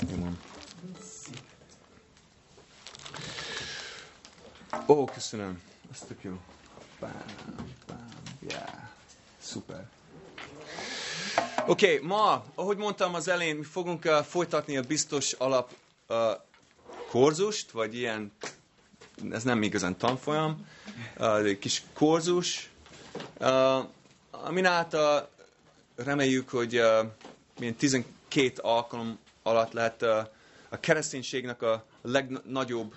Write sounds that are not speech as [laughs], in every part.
nyomom. Ó, köszönöm. Ez tök jó. Bám, bám, yeah. Szuper. Oké, okay, ma, ahogy mondtam az elején, mi fogunk uh, folytatni a biztos alap uh, korzust, vagy ilyen, ez nem igazán tanfolyam, uh, kis kurzus, uh, amin által reméljük, hogy uh, milyen 12 alkalom alatt lehet uh, a kereszténységnek a legnagyobb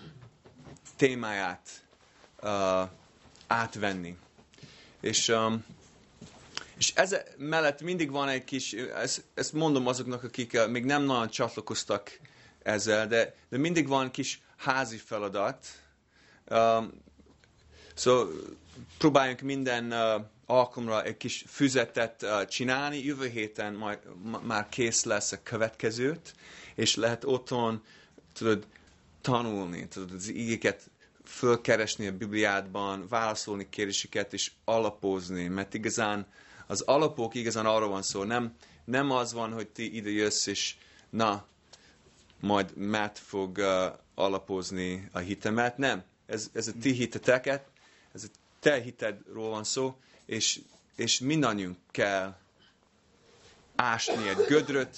témáját uh, átvenni. És, um, és ez mellett mindig van egy kis, ezt, ezt mondom azoknak, akik még nem nagyon csatlakoztak ezzel, de, de mindig van kis házi feladat. Um, szóval próbáljunk minden uh, alkalomra egy kis füzetet uh, csinálni. Jövő héten majd, ma, már kész lesz a következőt, és lehet otthon, tudod, tanulni, tudod, az igéket fölkeresni a Bibliádban, válaszolni kérdéseket és alapozni, mert igazán az alapok igazán arról van szó, nem, nem az van, hogy ti ide jössz, és na, majd Matt fog uh, alapozni a hitemet, nem. Ez, ez a ti hiteteket, ez a te hitedről van szó, és, és mindannyiunk kell ásni egy gödröt,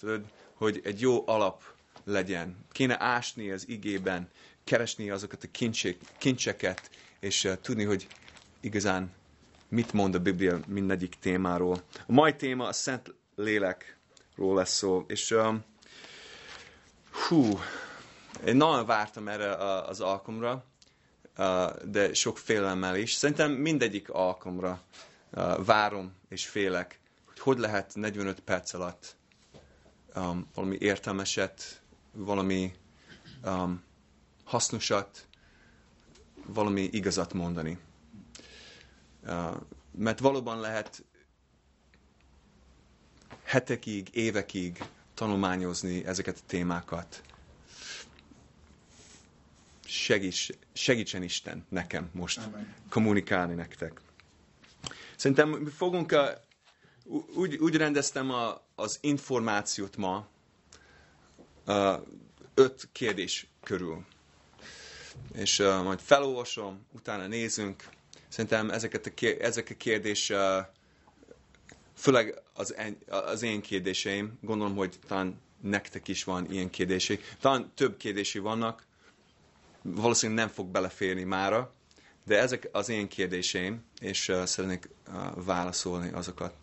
tudod, hogy egy jó alap legyen. Kéne ásni az igében, keresni azokat a kincsek, kincseket, és uh, tudni, hogy igazán mit mond a Biblia mindegyik témáról. A mai téma a Szent Lélekről lesz szó, és um, hú, én nagyon vártam erre az alkalomra, uh, de sok félelemmel is. Szerintem mindegyik alkalomra várom és félek, hogy hogy lehet 45 perc alatt um, valami értelmeset, valami um, hasznosat, valami igazat mondani. Uh, mert valóban lehet hetekig, évekig tanulmányozni ezeket a témákat. Segíts, segítsen Isten nekem most Amen. kommunikálni nektek. Szerintem fogunk, a, úgy, úgy rendeztem a, az információt ma, a, öt kérdés körül. És uh, majd felolvasom, utána nézünk. Szerintem ezeket a, ezek a kérdés, uh, főleg az, az én kérdéseim, gondolom, hogy talán nektek is van ilyen kérdései. Talán több kérdési vannak, valószínűleg nem fog beleférni mára, de ezek az én kérdéseim, és uh, szeretnék uh, válaszolni azokat.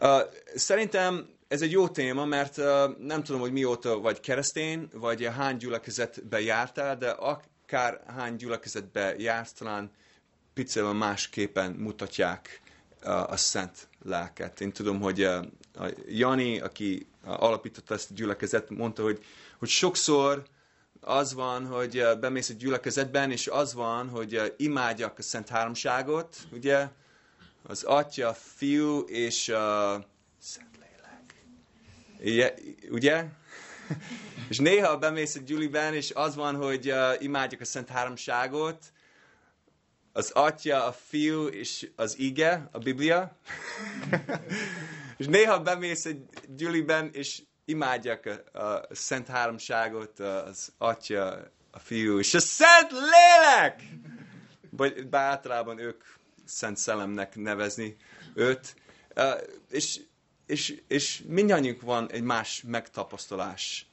Uh, szerintem ez egy jó téma, mert uh, nem tudom, hogy mióta vagy keresztény, vagy hány gyülekezetbe jártál, de akár hány gyülekezetbe jársz, talán picit másképpen mutatják uh, a szent lelket. Én tudom, hogy uh, a Jani, aki alapította ezt a gyülekezet, mondta, hogy, hogy sokszor az van, hogy bemész egy gyülekezetben, és az van, hogy imádjak a Szent Háromságot, ugye? Az Atya, Fiú és a Ugye? ugye? [laughs] és néha bemész egy gyűliben, és az van, hogy imádjuk a Szent Háromságot, az Atya, a Fiú és az Ige, a Biblia. [laughs] és néha bemész egy gyűliben, és imádják a, a Szent Háromságot, az Atya, a Fiú és a Szent Lélek! Vagy általában ők Szent Szellemnek nevezni őt. És és, és mindannyiunk van egy más megtapasztalás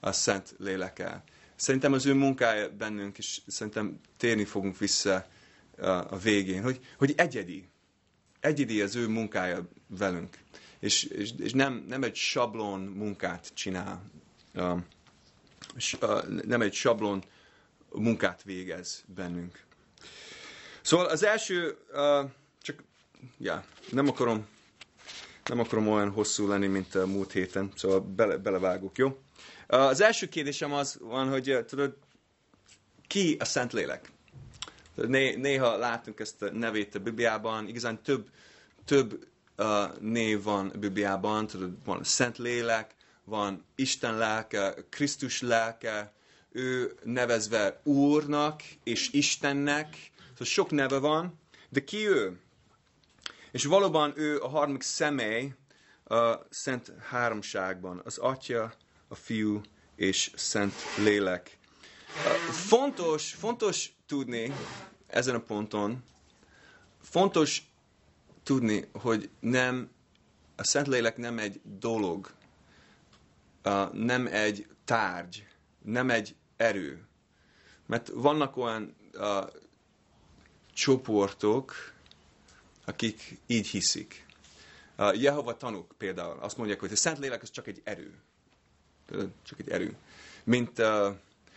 a Szent Lélekkel. Szerintem az ő munkája bennünk, és szerintem térni fogunk vissza a végén, hogy, hogy egyedi. Egyedi az ő munkája velünk. És, és, és nem, nem egy sablon munkát csinál. Um, és, uh, nem egy sablon munkát végez bennünk. Szóval az első, uh, csak, ja, nem akarom nem akarom olyan hosszú lenni, mint a múlt héten, szóval bele, belevágok, jó? Az első kérdésem az van, hogy tudod, ki a Szentlélek? Né, néha látunk ezt a nevét a Bibliában, igazán több, több név van Bibliában, tudod, van a Szentlélek, van Isten lelke, Krisztus lelke, ő nevezve Úrnak és Istennek, szóval sok neve van, de ki ő? És valóban ő a harmadik személy a Szent Háromságban, az Atya, a Fiú és Szent Lélek. Fontos, fontos tudni ezen a ponton, fontos tudni, hogy nem, a Szent Lélek nem egy dolog, nem egy tárgy, nem egy erő. Mert vannak olyan uh, csoportok, akik így hiszik. Uh, Jehova tanúk például azt mondják, hogy a Szent Lélek az csak egy erő. Csak egy erő. Mint, uh,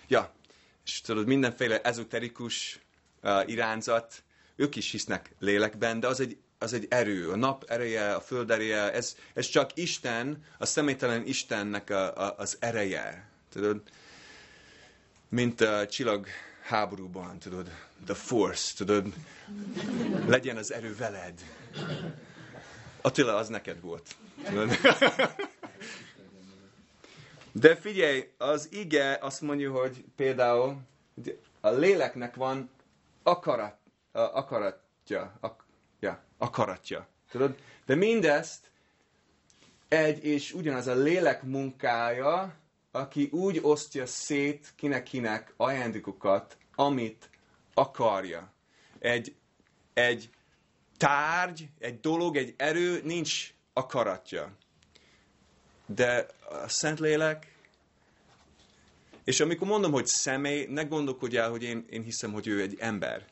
ja, és tudod, mindenféle ezoterikus uh, irányzat, ők is hisznek lélekben, de az egy, az egy erő, a nap ereje, a föld ereje, ez, ez csak Isten, a személytelen Istennek a, a, az ereje. Tudod? Mint a csillag háborúban, tudod, the force, tudod, legyen az erő veled. Attila, az neked volt. Tudod? De figyelj, az ige azt mondja, hogy például a léleknek van akarat, akaratja, ak, ja, akaratja. Tudod? De mindezt egy és ugyanaz a lélek munkája, aki úgy osztja szét kinek-kinek ajándékokat, amit akarja. Egy, egy tárgy, egy dolog, egy erő nincs akaratja. De a Szentlélek, és amikor mondom, hogy személy, ne gondolkodj el, hogy én, én hiszem, hogy ő egy ember.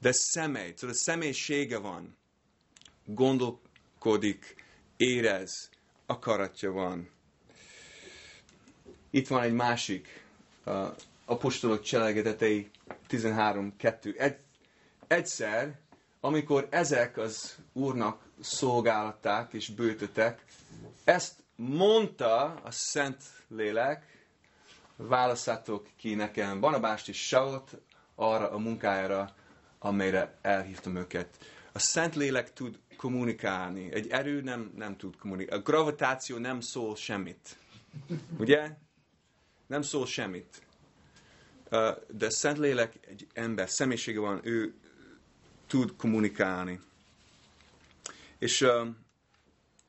De személy, tudod, személyisége van. Gondolkodik, érez, akaratja van. Itt van egy másik, uh, apostolok cselekedetei 13.2. Egy, egyszer, amikor ezek az úrnak szolgálatták és bőtötek, ezt mondta a Szent Lélek, válasszátok ki nekem Banabást és Saut arra a munkájára, amelyre elhívtam őket. A Szent Lélek tud kommunikálni. Egy erő nem, nem tud kommunikálni. A gravitáció nem szól semmit. Ugye? Nem szól semmit. De Szent Lélek egy ember, személyisége van, ő tud kommunikálni. És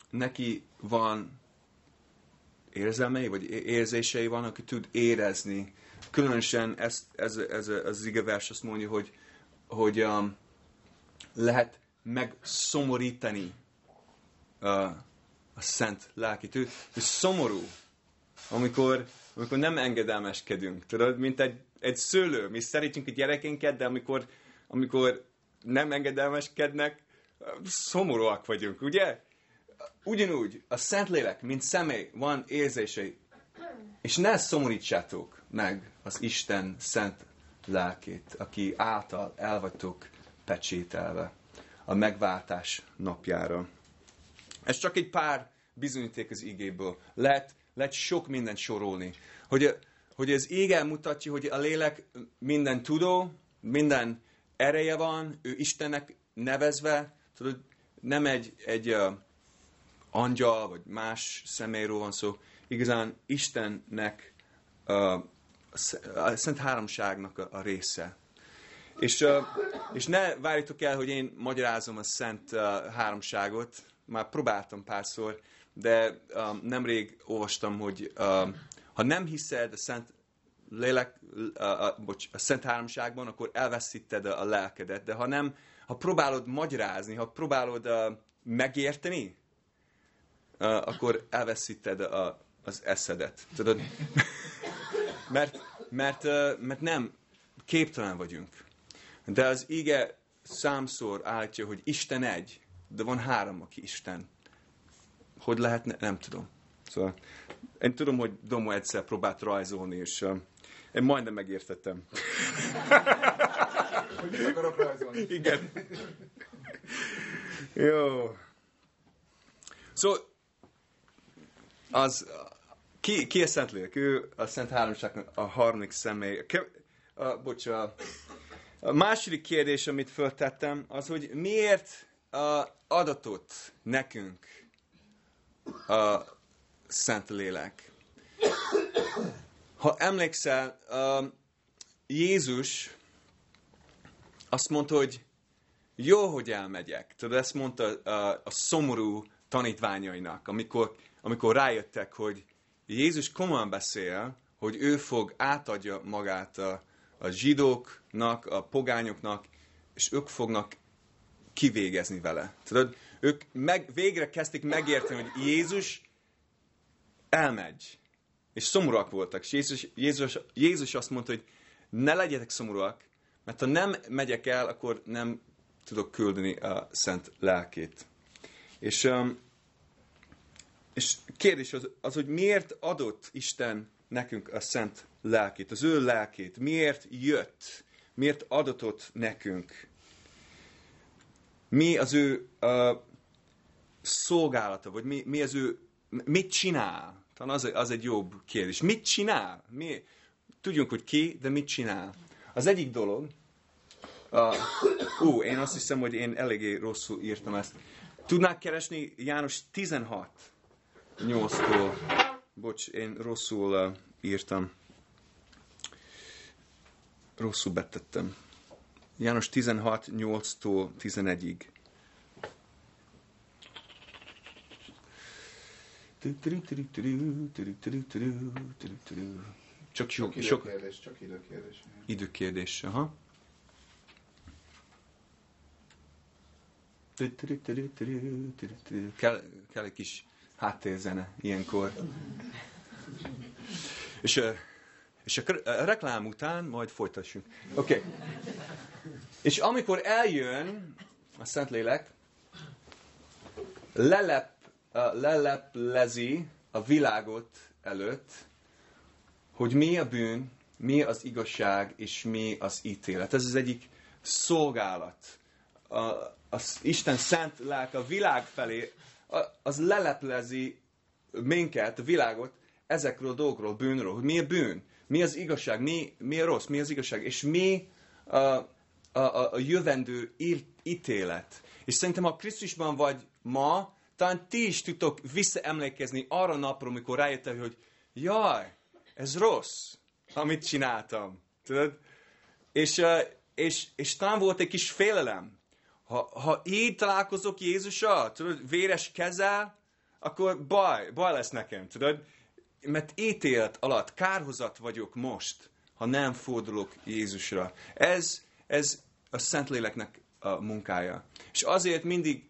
neki van érzelmei, vagy érzései van, aki tud érezni. Különösen ez, ez, ez, ez az igevers azt mondja, hogy, hogy um, lehet megszomorítani a szent lelkit. Ő, ő szomorú, amikor, amikor nem engedelmeskedünk. Tudod, mint egy, egy szőlő. Mi szeretjünk a gyerekénket, de amikor, amikor nem engedelmeskednek, szomorúak vagyunk, ugye? Ugyanúgy a Szentlélek, mint személy, van érzései. És ne szomorítsátok meg az Isten szent lelkét, aki által el vagytok pecsételve a megváltás napjára. Ez csak egy pár bizonyíték az igéből. Lehet, lehet sok mindent sorolni. Hogy, hogy az ége mutatja, hogy a lélek minden tudó, minden ereje van, ő Istennek nevezve, tudod, nem egy, egy uh, angyal, vagy más személyről van szó, igazán Istennek, uh, a Szent Háromságnak a, a része. És, és ne várjátok el, hogy én magyarázom a Szent Háromságot, már próbáltam párszor, de um, nemrég olvastam, hogy ha nem hiszed a Szent lélek, a, a, bocs, a Szent Háromságban, akkor elveszíted a, a lelkedet. De ha nem, ha próbálod magyarázni, ha próbálod megérteni, akkor elveszíted a, az eszedet. Tudod? [laughs] mert, mert, mert nem, képtelen vagyunk. De az ige számszor állítja, hogy Isten egy, de van három, aki Isten. Hogy lehetne? Nem tudom. Szóval én tudom, hogy Domo egyszer próbált rajzolni, és uh, én majdnem megértettem. [laughs] Hogy mit akarok rajzolni? Igen. Jó. Szóval az, ki, ki a Szentlélek? Ő a Szent Háromságnak a harmadik személy. Ke, a, bocs, a, a második kérdés, amit föltettem, az, hogy miért a adatot nekünk a Szent Lélek? Ha emlékszel, uh, Jézus azt mondta, hogy jó, hogy elmegyek. Tudod, ezt mondta uh, a szomorú tanítványainak, amikor, amikor rájöttek, hogy Jézus komolyan beszél, hogy ő fog átadja magát a, a zsidóknak, a pogányoknak, és ők fognak kivégezni vele. Tudod, ők meg, végre kezdték megérteni, hogy Jézus elmegy. És szomorúak voltak. És Jézus, Jézus, Jézus azt mondta, hogy ne legyetek szomorúak, mert ha nem megyek el, akkor nem tudok küldeni a szent lelkét. És, és kérdés az, az, hogy miért adott Isten nekünk a szent lelkét, az ő lelkét, miért jött, miért adatott nekünk. Mi az ő uh, szolgálata, vagy mi, mi az ő, mit csinál? Talán az, az egy jobb kérdés. Mit csinál? Mi, tudjunk, hogy ki, de mit csinál? Az egyik dolog, uh, ú, én azt hiszem, hogy én eléggé rosszul írtam ezt. Tudnák keresni János 16, 8-tól. Bocs, én rosszul uh, írtam. Rosszul betettem. János 16, 8-tól 11-ig. Csak, jó, sok időkérdés, csak időkérdés. időkérdés. Aha. Kell, kell egy kis háttérzene ilyenkor. És, és a, a reklám után majd folytassuk. Oké. Okay. És amikor eljön a Szentlélek, lelep, leleplezi a világot előtt, hogy mi a bűn, mi az igazság, és mi az ítélet. Ez az egyik szolgálat. A, az Isten szent lelke a világ felé, az leleplezi minket, a világot, ezekről a dolgokról, bűnről, hogy mi a bűn, mi az igazság, mi, mi a rossz, mi az igazság, és mi a, a, a, a jövendő ítélet. És szerintem, ha Krisztusban vagy ma, talán ti is tudtok visszaemlékezni arra napra, amikor rájöttek, hogy jaj, ez rossz, amit csináltam. Tudod? És, és, és talán volt egy kis félelem. Ha, ha így találkozok Jézussal, tudod, véres kezel, akkor baj, baj lesz nekem, tudod? Mert ítélet alatt, kárhozat vagyok most, ha nem fordulok Jézusra. Ez, ez a Szentléleknek a munkája. És azért mindig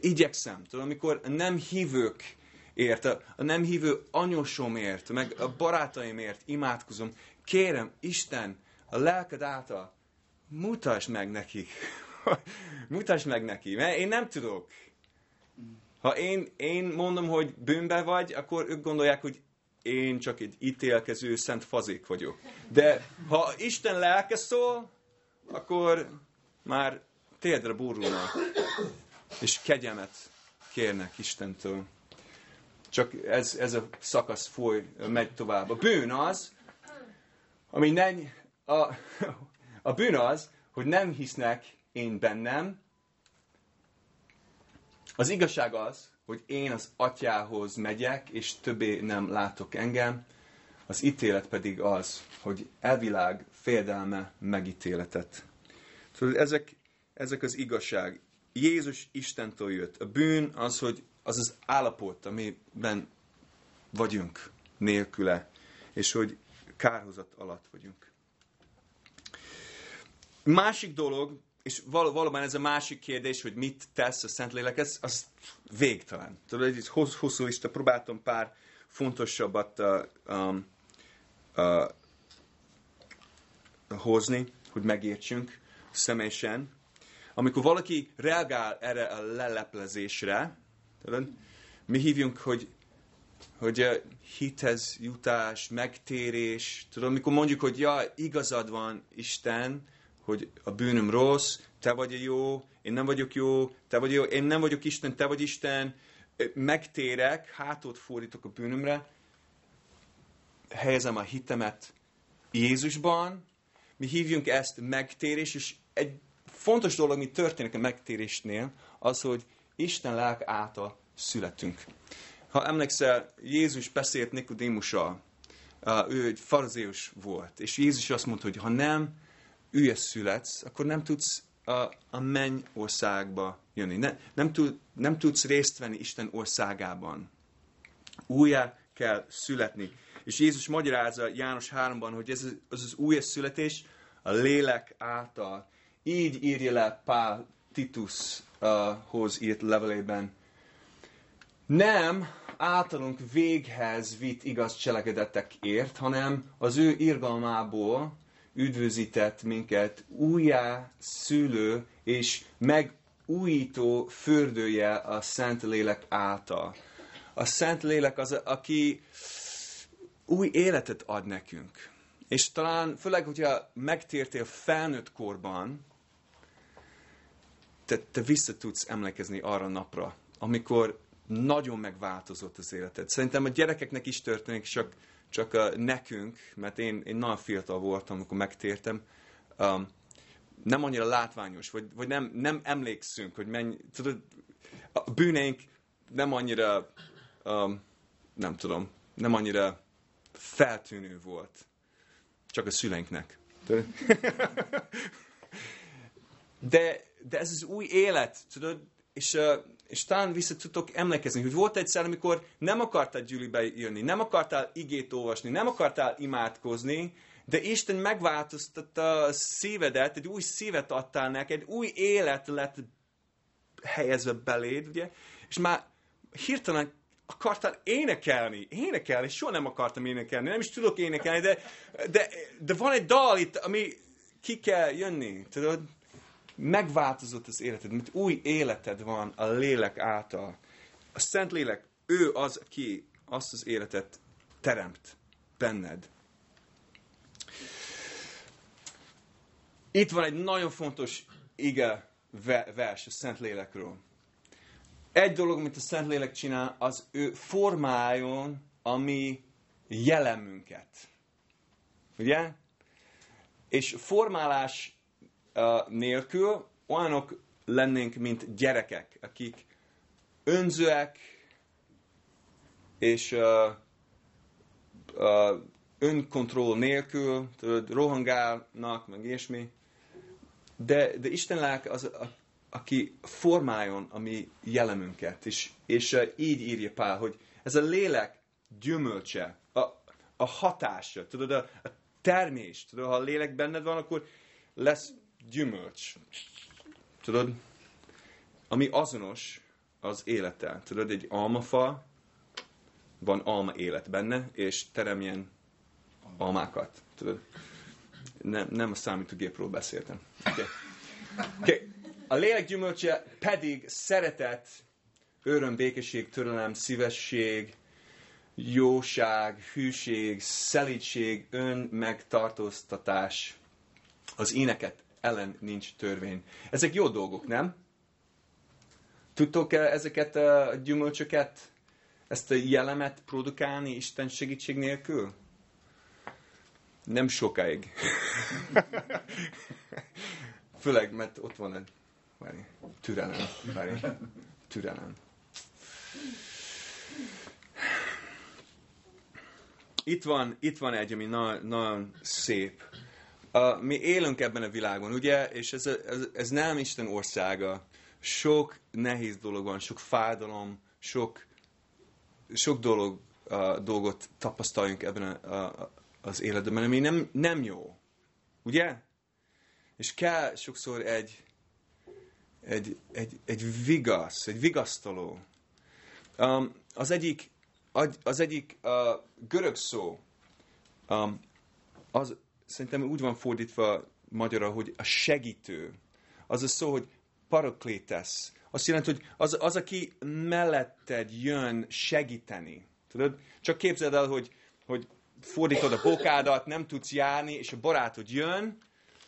igyekszem, tudod, amikor nem hívők ért, a, a nem hívő anyósomért, meg a barátaimért imádkozom, kérem, Isten, a lelked által mutasd meg nekik. [laughs] mutasd meg neki, mert én nem tudok. Ha én, én mondom, hogy bűnbe vagy, akkor ők gondolják, hogy én csak egy ítélkező szent fazék vagyok. De ha Isten lelke szól, akkor már térdre borulnak, és kegyemet kérnek Istentől. Csak ez, ez a szakasz foly, megy tovább. A bűn az, ami nem, a, a bűn az, hogy nem hisznek én bennem. Az igazság az, hogy én az atyához megyek, és többé nem látok engem. Az ítélet pedig az, hogy elvilág féldelme megítéletet. Tudod, ezek, ezek az igazság. Jézus Istentől jött. A bűn az, hogy az az állapot, amiben vagyunk nélküle, és hogy kárhozat alatt vagyunk. Másik dolog, és val- valóban ez a másik kérdés, hogy mit tesz a Szentlélek, ez az végtelen. Tudod, egy hosszú lista, próbáltam pár fontosabbat uh, um, uh, hozni, hogy megértsünk személyesen. Amikor valaki reagál erre a leleplezésre, tudod, mi hívjunk, hogy, hogy uh, hithez jutás, megtérés. Tudod, amikor mondjuk, hogy ja, igazad van Isten, hogy a bűnöm rossz, te vagy a jó, én nem vagyok jó, te vagy jó, én nem vagyok Isten, te vagy Isten, megtérek, hátot fordítok a bűnömre, helyezem a hitemet Jézusban, mi hívjunk ezt megtérés, és egy fontos dolog, ami történik a megtérésnél, az, hogy Isten lelk által születünk. Ha emlékszel, Jézus beszélt Nikodémussal, ő egy farzéus volt, és Jézus azt mondta, hogy ha nem ügyes születsz, akkor nem tudsz a, a menny országba jönni. Ne, nem, tud, nem tudsz részt venni Isten országában. Újjá kell születni. És Jézus magyarázza János 3-ban, hogy ez az, az új születés a lélek által. Így írja le Pál Titushoz írt levelében. Nem általunk véghez vitt igaz cselekedetekért, hanem az ő irgalmából üdvözített minket újjá szülő és megújító fördője a Szent Lélek által. A Szent Lélek az, aki új életet ad nekünk. És talán, főleg, hogyha megtértél felnőtt korban, te, te vissza tudsz emlékezni arra napra, amikor nagyon megváltozott az életed. Szerintem a gyerekeknek is történik, csak, csak uh, nekünk, mert én, én nagyon fiatal voltam, amikor megtértem, um, nem annyira látványos, vagy, vagy nem, nem emlékszünk, hogy mennyi, tudod, a bűneink nem annyira, um, nem tudom, nem annyira feltűnő volt. Csak a szüleinknek. [laughs] De, de ez az új élet, tudod, és, és talán vissza tudtok emlékezni, hogy volt egyszer, amikor nem akartál gyűlibe jönni, nem akartál igét olvasni, nem akartál imádkozni, de Isten megváltoztatta a szívedet, egy új szívet adtál neked, új élet lett helyezve beléd, ugye? És már hirtelen akartál énekelni, énekelni, soha nem akartam énekelni, nem is tudok énekelni, de, de, de van egy dal itt, ami ki kell jönni, tudod? Megváltozott az életed, mint új életed van a lélek által. A Szent Lélek, ő az, aki azt az életet teremt benned. Itt van egy nagyon fontos ige vers a Szent Lélekről egy dolog, amit a Szentlélek csinál, az ő formáljon a mi jellemünket. Ugye? És formálás nélkül olyanok lennénk, mint gyerekek, akik önzőek, és önkontroll nélkül, tudod, rohangálnak, meg ilyesmi. De, de Isten lelke az, a, aki formáljon a mi jellemünket. És, és így írja Pál, hogy ez a lélek gyümölcse, a, a hatása, tudod, a, a termés, tudod, ha a lélek benned van, akkor lesz gyümölcs. Tudod, ami azonos az élettel. Tudod, egy almafa, van alma élet benne, és teremjen almákat. Tudod, nem, nem a számítógépről beszéltem. Okay. Okay. A lélek gyümölcse pedig szeretet, öröm, békesség, türelem, szívesség, jóság, hűség, szelítség, megtartóztatás. Az éneket ellen nincs törvény. Ezek jó dolgok, nem? Tudtok ezeket a gyümölcsöket, ezt a jellemet produkálni Isten segítség nélkül? Nem sokáig. [laughs] Főleg, mert ott van egy Várj, türelem, várj, türelem. Itt van, itt van egy, ami nagyon, nagyon szép. Uh, mi élünk ebben a világban, ugye? És ez, ez, ez nem Isten országa. Sok nehéz dolog van, sok fájdalom, sok, sok dolog, uh, dolgot tapasztaljunk ebben a, a, az életben, ami nem, nem jó. Ugye? És kell sokszor egy, egy, egy, egy vigasz, egy vigasztaló. Um, az egyik, az egyik uh, görög szó, um, az szerintem úgy van fordítva magyarra, hogy a segítő. Az a szó, hogy paraklétesz. Azt jelenti, hogy az, az, aki melletted jön segíteni. Tudod? Csak képzeld el, hogy, hogy fordítod a bokádat, nem tudsz járni, és a barátod jön,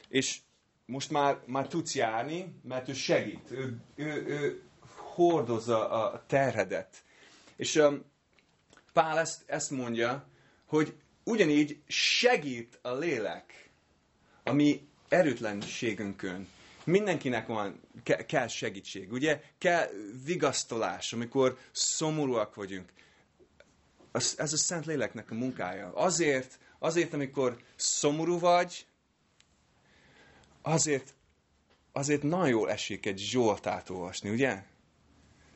és most már, már tudsz járni, mert ő segít, ő, ő, ő hordozza a terhedet. És um, Pál ezt, ezt mondja, hogy ugyanígy segít a lélek a mi erőtlenségünkön. Mindenkinek van, ke, kell segítség, ugye? Kell vigasztalás, amikor szomorúak vagyunk. Ez, ez a Szent Léleknek a munkája. Azért, azért, amikor szomorú vagy, azért azért nagyon jól esik egy Zsoltát olvasni, ugye?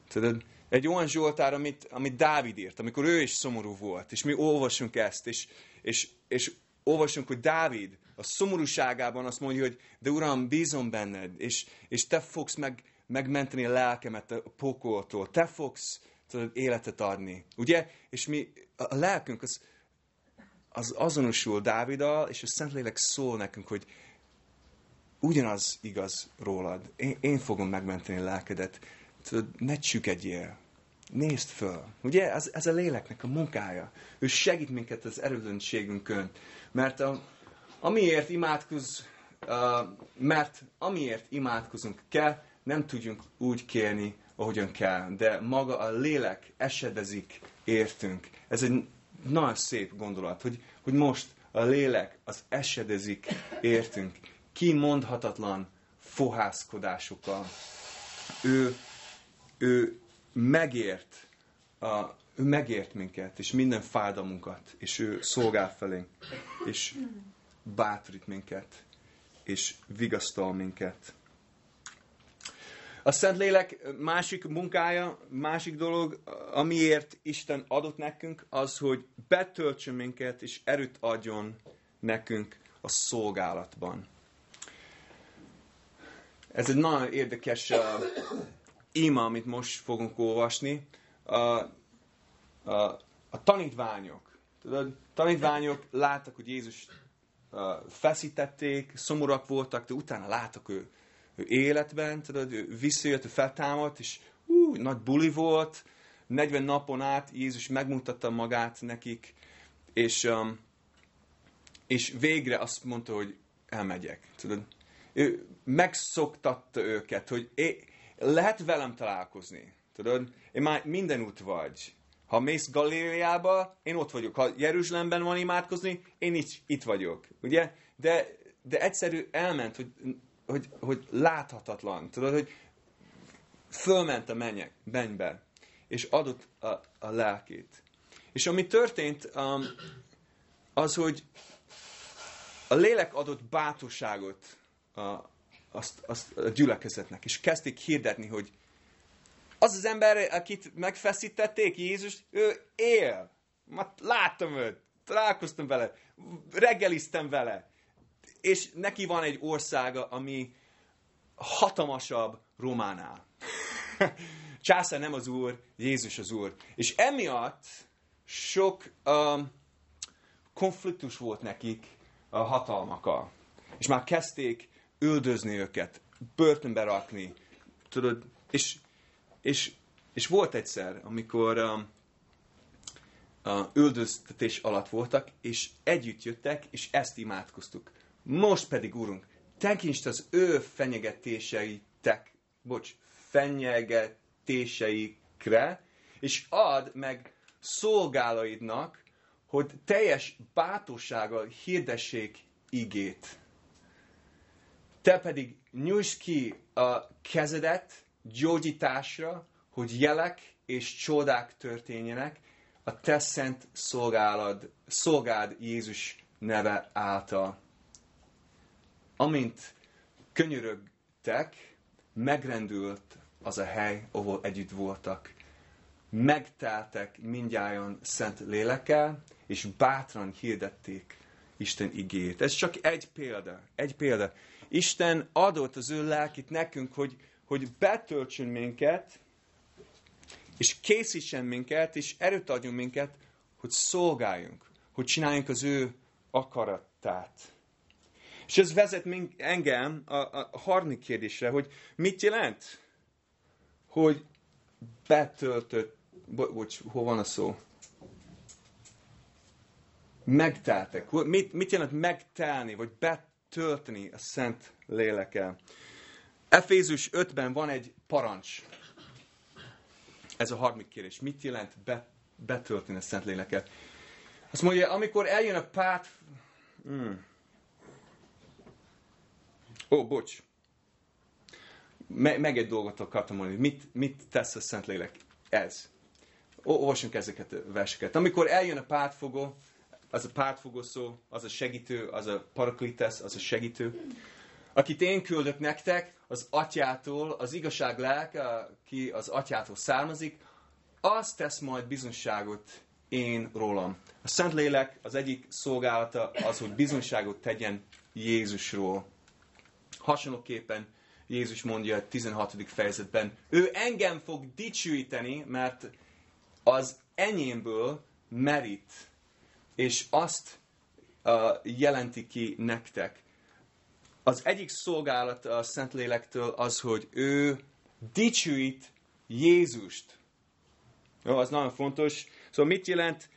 Tudod, egy olyan Zsoltár, amit, amit Dávid írt, amikor ő is szomorú volt, és mi olvasunk ezt, és, és, és olvasunk, hogy Dávid a szomorúságában azt mondja, hogy de Uram, bízom benned, és, és te fogsz meg, megmenteni a lelkemet a pokoltól, te fogsz tudod, életet adni. Ugye? És mi, a lelkünk az, az azonosul Dáviddal, és a Szentlélek szól nekünk, hogy ugyanaz igaz rólad. Én, én fogom megmenteni a lelkedet. Tudod, ne csükedjél. Nézd föl. Ugye? Ez, ez a léleknek a munkája. Ő segít minket az erőtlenségünkön. Mert a, amiért imádkoz, uh, mert amiért imádkozunk kell, nem tudjunk úgy kérni, ahogyan kell. De maga a lélek esedezik értünk. Ez egy nagyon szép gondolat, hogy, hogy most a lélek az esedezik értünk. Kimondhatatlan fohászkodásokkal. Ő, ő megért, a, ő megért minket, és minden fájdalmunkat, és ő szolgál felénk, és bátorít minket, és vigasztal minket. A Szentlélek másik munkája, másik dolog, amiért Isten adott nekünk, az, hogy betöltsön minket, és erőt adjon nekünk a szolgálatban. Ez egy nagyon érdekes ima, amit most fogunk olvasni. Uh, uh, a tanítványok. Tudod, tanítványok láttak, hogy Jézus feszítették, szomorúak voltak, de utána láttak ő ő életben, tudod, ő visszajött, ő feltámadt, és ú, nagy buli volt, 40 napon át Jézus megmutatta magát nekik, és, um, és végre azt mondta, hogy elmegyek. Tudod? Ő megszoktatta őket, hogy é, lehet velem találkozni. Tudod? Én már út vagy. Ha mész Galileába, én ott vagyok. Ha Jeruzsálemben van imádkozni, én itt, itt vagyok. Ugye? De, de egyszerű elment, hogy hogy, hogy láthatatlan. Tudod, hogy fölment a mennyek, mennybe, és adott a, a lelkét. És ami történt, um, az, hogy a lélek adott bátorságot a, azt, azt a gyülekezetnek, és kezdték hirdetni, hogy az az ember, akit megfeszítették, Jézus, ő él. Ma láttam őt, találkoztam vele, reggeliztem vele és neki van egy országa, ami hatalmasabb Románál. [laughs] Császár nem az Úr, Jézus az Úr. És emiatt sok um, konfliktus volt nekik a hatalmakkal. És már kezdték üldözni őket, börtönbe rakni. Tudod, és, és, és volt egyszer, amikor um, uh, üldöztetés alatt voltak, és együtt jöttek, és ezt imádkoztuk. Most pedig, Úrunk, tekintsd az ő fenyegetéseitek, bocs, fenyegetéseikre, és add meg szolgálaidnak, hogy teljes bátorsággal hirdessék igét. Te pedig nyújts ki a kezedet gyógyításra, hogy jelek és csodák történjenek a te szent szolgálad, szolgád Jézus neve által amint könyörögtek, megrendült az a hely, ahol együtt voltak. Megteltek mindjárt szent lélekkel, és bátran hirdették Isten igét. Ez csak egy példa. Egy példa. Isten adott az ő lelkit nekünk, hogy, hogy betöltsön minket, és készítsen minket, és erőt adjon minket, hogy szolgáljunk, hogy csináljunk az ő akaratát. És ez vezet engem a, a harmadik kérdésre, hogy mit jelent, hogy betöltött, bo, bocs, hol van a szó? Megteltek. Mit, mit jelent megtelni, vagy betölteni a Szent Lélekkel? Efézus 5-ben van egy parancs. Ez a harmadik kérdés. Mit jelent be, betölteni a Szent Lélekkel? Azt mondja, amikor eljön a párt... Hmm Ó, bocs. Me, meg egy dolgot akartam mondani. Mit, mit tesz a Szentlélek? Ez. Olvassunk ezeket a verseket. Amikor eljön a pártfogó, az a pártfogó szó, az a segítő, az a paraklites, az a segítő, akit én küldök nektek, az atyától, az igazság lelke, ki az atyától származik, az tesz majd bizonyságot én rólam. A Szentlélek az egyik szolgálata az, hogy bizonyságot tegyen Jézusról. Hasonlóképpen Jézus mondja a 16. fejezetben, ő engem fog dicsőíteni, mert az enyémből merít, és azt uh, jelenti ki nektek. Az egyik szolgálat a Szentlélektől az, hogy ő dicsőít Jézust. Jó, az nagyon fontos. Szóval mit jelent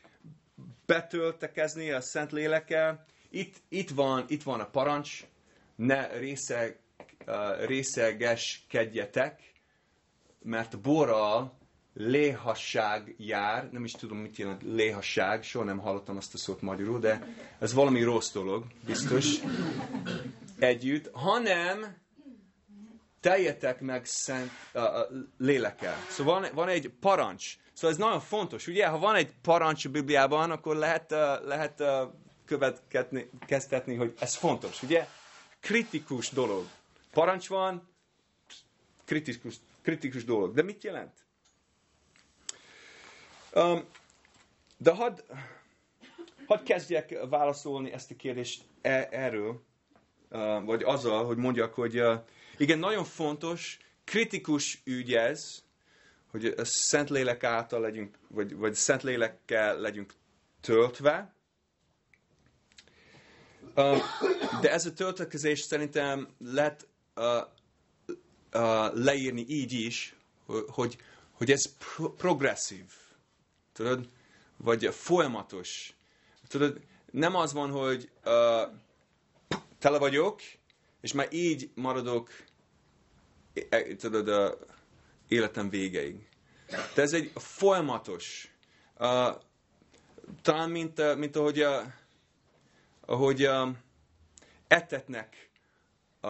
betöltekezni a Szentlélekkel? Itt, itt, van, itt van a parancs, ne részeg, uh, részegeskedjetek, mert borral léhasság jár, nem is tudom, mit jelent léhasság, soha nem hallottam azt a szót magyarul, de ez valami rossz dolog, biztos, együtt, hanem teljetek meg szent uh, lélekkel. Szóval van, van egy parancs. Szóval ez nagyon fontos. Ugye, ha van egy parancs a Bibliában, akkor lehet, uh, lehet uh, következtetni, hogy ez fontos. Ugye? Kritikus dolog. Parancs van, kritikus, kritikus dolog. De mit jelent? Um, de hadd had kezdjek válaszolni ezt a kérdést e, erről, uh, vagy azzal, hogy mondjak, hogy uh, igen, nagyon fontos, kritikus ügy ez, hogy a Szentlélek által legyünk, vagy, vagy Szentlélekkel legyünk töltve. Uh, de ez a töltekezés szerintem lehet uh, leírni így is, hogy, hogy ez pro- progresszív Tudod? Vagy folyamatos. Tudod, nem az van, hogy uh, tele vagyok, és már így maradok e, tudod, a életem végeig. De ez egy folyamatos. Uh, talán mint, mint ahogy, uh, ahogy uh, etetnek a,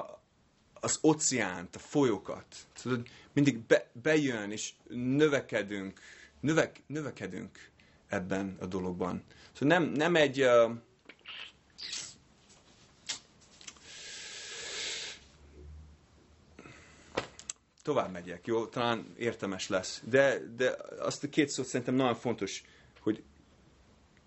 az óceánt, a folyókat. Tudod, mindig be, bejön, és növekedünk, növek, növekedünk ebben a dologban. Szóval nem, nem egy uh, tovább megyek, jó? Talán értemes lesz. De, de azt a két szót szerintem nagyon fontos, hogy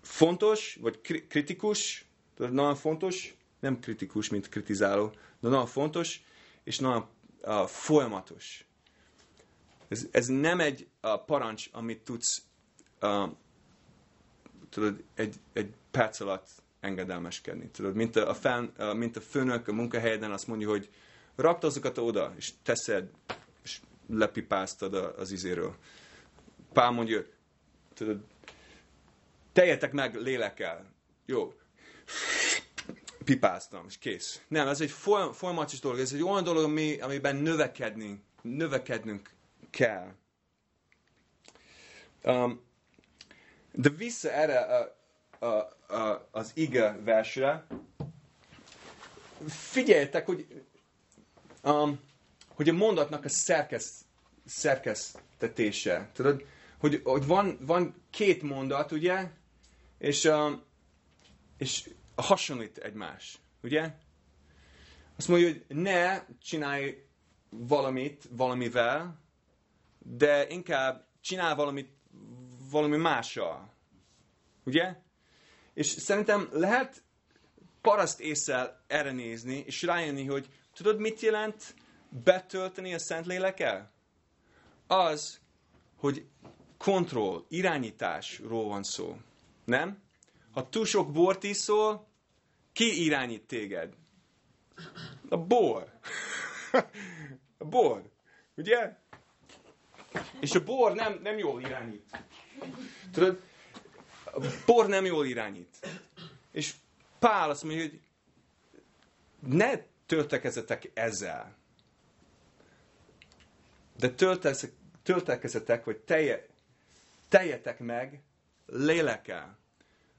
fontos, vagy kritikus, nagyon fontos, nem kritikus, mint kritizáló, de nagyon fontos, és nagyon uh, folyamatos. Ez, ez nem egy uh, parancs, amit tudsz uh, tudod, egy, egy perc alatt engedelmeskedni. Tudod, mint a, a, fán, uh, mint a főnök a munkahelyeden azt mondja, hogy rakd azokat oda, és teszed, és lepipáztad az izéről. Pál mondja, tudod, teljetek meg lélekkel. Jó. Pipáztam, és kész. Nem, ez egy folyamatos dolog, ez egy olyan dolog, ami, amiben növekedni, növekednünk kell. Um, de vissza erre a, a, a, az ige versre, figyeljetek, hogy, um, hogy a mondatnak a szerkesz, szerkesztetése. Tudod, hogy, hogy van, van két mondat, ugye? És, um, és hasonlít egymás, ugye? Azt mondja, hogy ne csinálj valamit valamivel, de inkább csinál valamit valami mással. Ugye? És szerintem lehet paraszt észsel erre nézni, és rájönni, hogy tudod, mit jelent betölteni a Szentlélekkel? Az, hogy kontroll, irányításról van szó. Nem? Ha túl sok bort iszol, ki irányít téged? A bor. [laughs] a bor. Ugye? És a bor nem, nem jól irányít. Tudod, a bor nem jól irányít. És Pál azt mondja, hogy ne töltekezetek ezzel. De töltekezetek, vagy telje, teljetek meg lélekkel.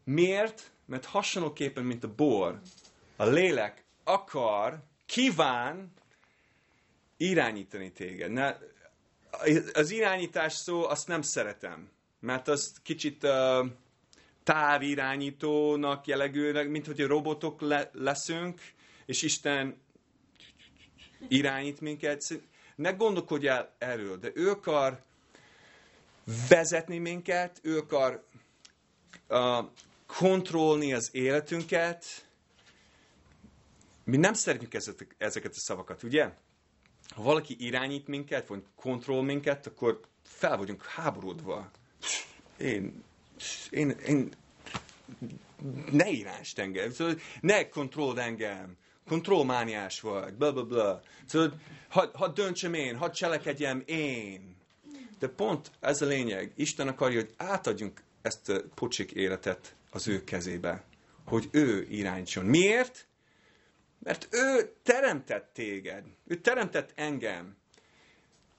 Miért? Mert hasonlóképpen, mint a bor, a lélek akar, kíván irányítani téged. Ne, az irányítás szó, azt nem szeretem, mert az kicsit uh, távirányítónak jellegűnek, mint hogy robotok le, leszünk, és Isten irányít minket. Ne gondolkodj el erről, de ő akar vezetni minket, ő akar uh, kontrollni az életünket. Mi nem szeretjük ezeket a szavakat, ugye? Ha valaki irányít minket, vagy kontroll minket, akkor fel vagyunk háborodva. Én, én, én ne irányítsd engem, szóval ne kontrolld engem, kontrollmániás vagy, bla bla bla. Szóval, ha, ha döntsem én, ha cselekedjem én. De pont ez a lényeg. Isten akarja, hogy átadjunk ezt a pocsik életet az ő kezébe. Hogy ő irányítson. Miért? Mert ő teremtett téged. Ő teremtett engem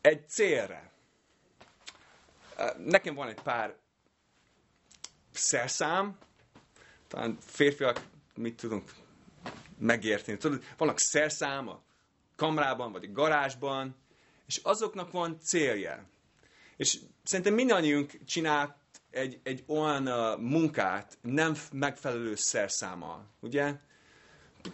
egy célra. Nekem van egy pár szerszám, talán férfiak, mit tudunk megérteni. Tudod, vannak szerszám a kamrában, vagy a garázsban, és azoknak van célja. És szerintem mindannyiunk csinált egy, egy olyan munkát nem megfelelő szerszámmal, ugye?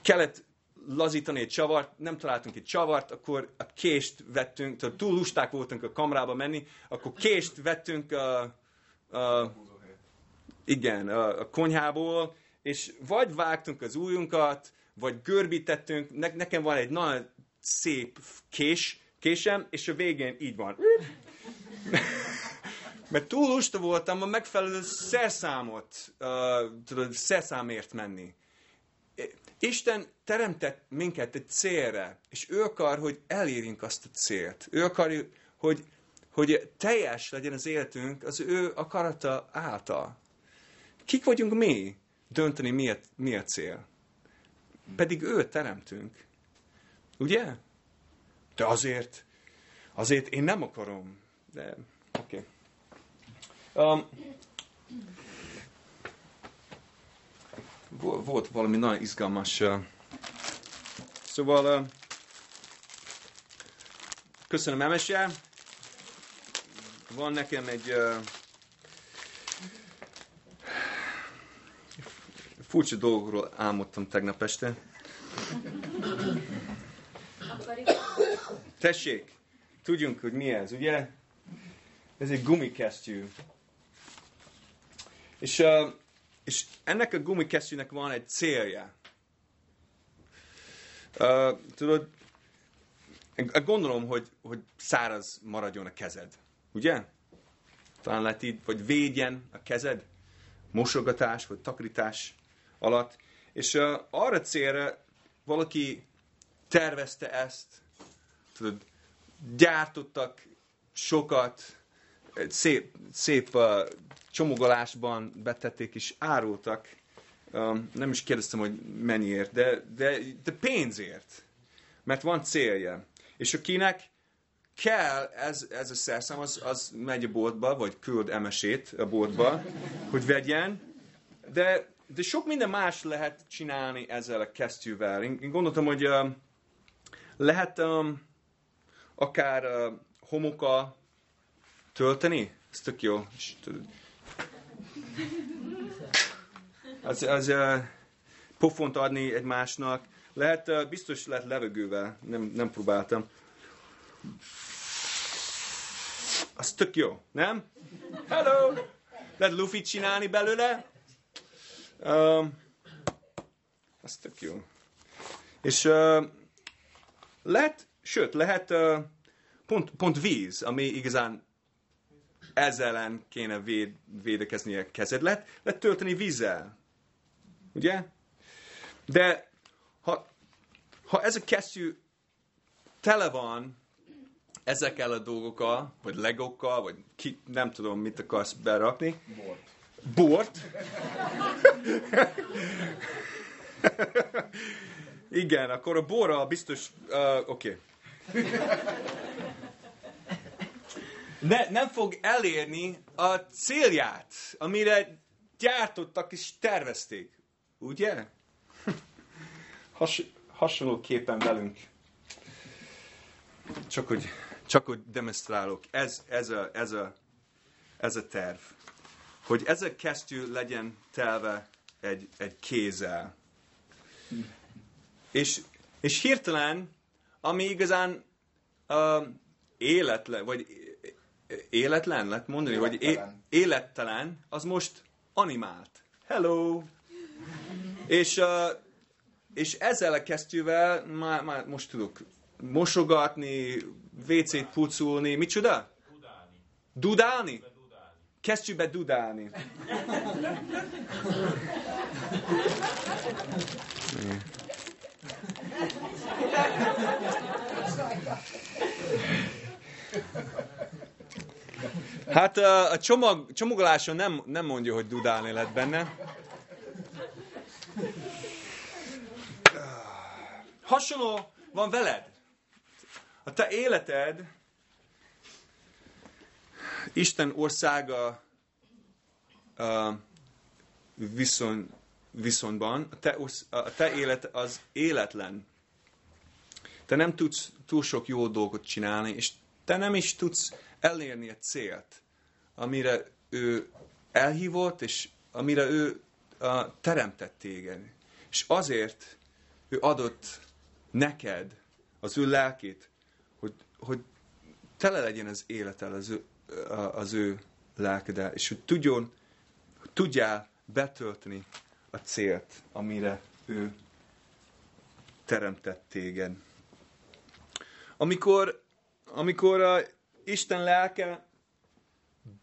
Kellett lazítani egy csavart, nem találtunk egy csavart, akkor a kést vettünk, tehát túl lusták voltunk a kamrába menni, akkor kést vettünk a, a, igen, a, a konyhából, és vagy vágtunk az ujjunkat, vagy görbítettünk, ne, nekem van egy nagyon szép kés, késem, és a végén így van. [laughs] Mert túl lusta voltam a megfelelő szerszámot, uh, tudod, szerszámért menni. Isten teremtett minket egy célra, és ő akar, hogy elérjünk azt a célt. Ő akar, hogy, hogy teljes legyen az életünk az ő akarata által. Kik vagyunk mi dönteni, mi a, mi a cél? Pedig ő teremtünk. Ugye? De azért, azért én nem akarom. De, oké. Okay. Um, volt valami nagyon izgalmas. Szóval köszönöm Emese. Van nekem egy furcsa dolgokról álmodtam tegnap este. Tessék, tudjunk, hogy mi ez, ugye? Ez egy gumikesztyű. És uh, és ennek a gumikesztyűnek van egy célja. Uh, tudod, gondolom, hogy, hogy száraz maradjon a kezed. Ugye? Talán lehet így, vagy védjen a kezed mosogatás, vagy takarítás alatt. És uh, arra célra valaki tervezte ezt, tudod, gyártottak sokat, szép, szép uh, csomagolásban betették és árultak. Um, nem is kérdeztem, hogy mennyiért, de, de, de pénzért. Mert van célja. És akinek kell ez, ez a szerszám, az, az megy a boltba, vagy küld emesét a boltba, hogy vegyen. De, de sok minden más lehet csinálni ezzel a kesztyűvel. Én, én gondoltam, hogy uh, lehet um, akár uh, homoka tölteni. Ez tök jó. Az, az uh, pofont adni egymásnak. Lehet, uh, biztos lehet levegővel, nem, nem próbáltam. Az tök jó, nem? Hello! Lehet lufit csinálni belőle. Um, az tök jó. És uh, lehet, sőt, lehet uh, pont, pont víz, ami igazán ezzel ellen kéne véd, védekezni a kezed. Lehet, tölteni vízzel. Ugye? De ha, ha ez a kesztyű tele van ezekkel a dolgokkal, vagy legokkal, vagy ki, nem tudom, mit akarsz berakni. Bort. Bort. [laughs] Igen, akkor a borra biztos... Uh, Oké. Okay ne, nem fog elérni a célját, amire gyártottak és tervezték. Ugye? Has, hasonlóképpen velünk. Csak hogy, csak hogy demonstrálok. Ez, ez, a, ez, a, ez a terv. Hogy ez a kesztyű legyen telve egy, egy kézzel. És, és hirtelen ami igazán uh, életlen, vagy életlen lehet mondani, élettelen. vagy é, élettelen, az most animált. Hello! És, uh, és ezzel a kesztyűvel már, már most tudok mosogatni, WC-t pucolni, micsoda? Dudálni. Dudálni? Kesztyűbe dudálni. Hát a csomag, csomagoláson nem, nem mondja, hogy dudálni lett benne. Hasonló van veled. A te életed Isten országa uh, viszony, viszonyban, a te, a te élet az életlen. Te nem tudsz túl sok jó dolgot csinálni, és te nem is tudsz elérni a célt, amire ő elhívott, és amire ő uh, teremtett téged. És azért ő adott neked az ő lelkét, hogy, hogy tele legyen az életel az ő, az ő lelkede, és hogy tudjon, tudjál betölteni a célt, amire ő teremtett téged. Amikor, amikor a Isten lelke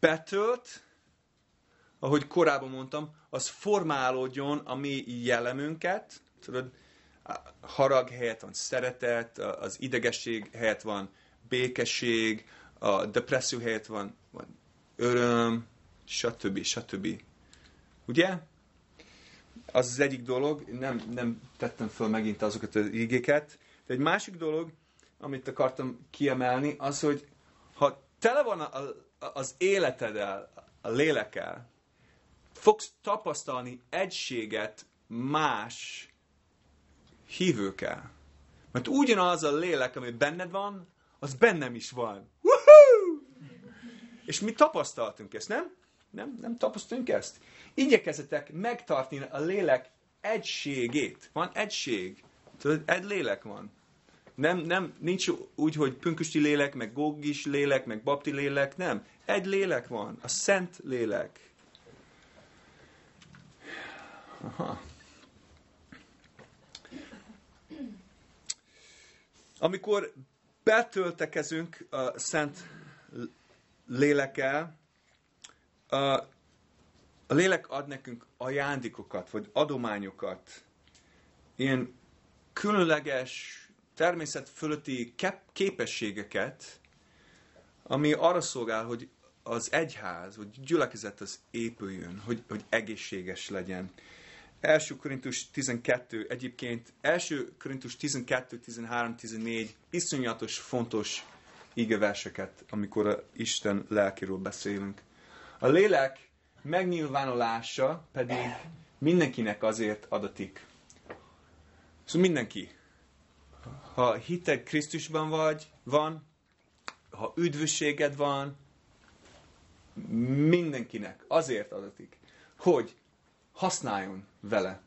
betölt, ahogy korábban mondtam, az formálódjon a mi jellemünket, tudod, harag helyett van szeretet, az idegesség helyett van békesség, a depresszió helyett van, van öröm, stb. stb. Ugye? Az az egyik dolog, nem, nem tettem föl megint azokat az igéket, de egy másik dolog, amit akartam kiemelni, az, hogy tele van a, a, az életeddel, a lélekkel, fogsz tapasztalni egységet más hívőkkel. Mert ugyanaz a lélek, ami benned van, az bennem is van. Woohoo! És mi tapasztaltunk ezt, nem? Nem, nem tapasztaltunk ezt. Igyekezetek megtartani a lélek egységét. Van egység. Tudod, egy lélek van. Nem, nem, nincs úgy, hogy pünkösti lélek, meg gógis lélek, meg bapti lélek, nem. Egy lélek van, a szent lélek. Aha. Amikor betöltekezünk a szent lélekkel, a, lélek ad nekünk ajándékokat, vagy adományokat, ilyen különleges, természet fölötti képességeket, ami arra szolgál, hogy az egyház, vagy gyülekezet az épüljön, hogy, hogy egészséges legyen. Első Korintus 12, egyébként első Korintus 12, 13, 14 iszonyatos fontos igeverseket, amikor a Isten lelkéről beszélünk. A lélek megnyilvánulása pedig mindenkinek azért adatik. Szóval mindenki. Ha hited Krisztusban vagy, van, ha üdvösséged van, mindenkinek azért adatik, hogy használjon vele.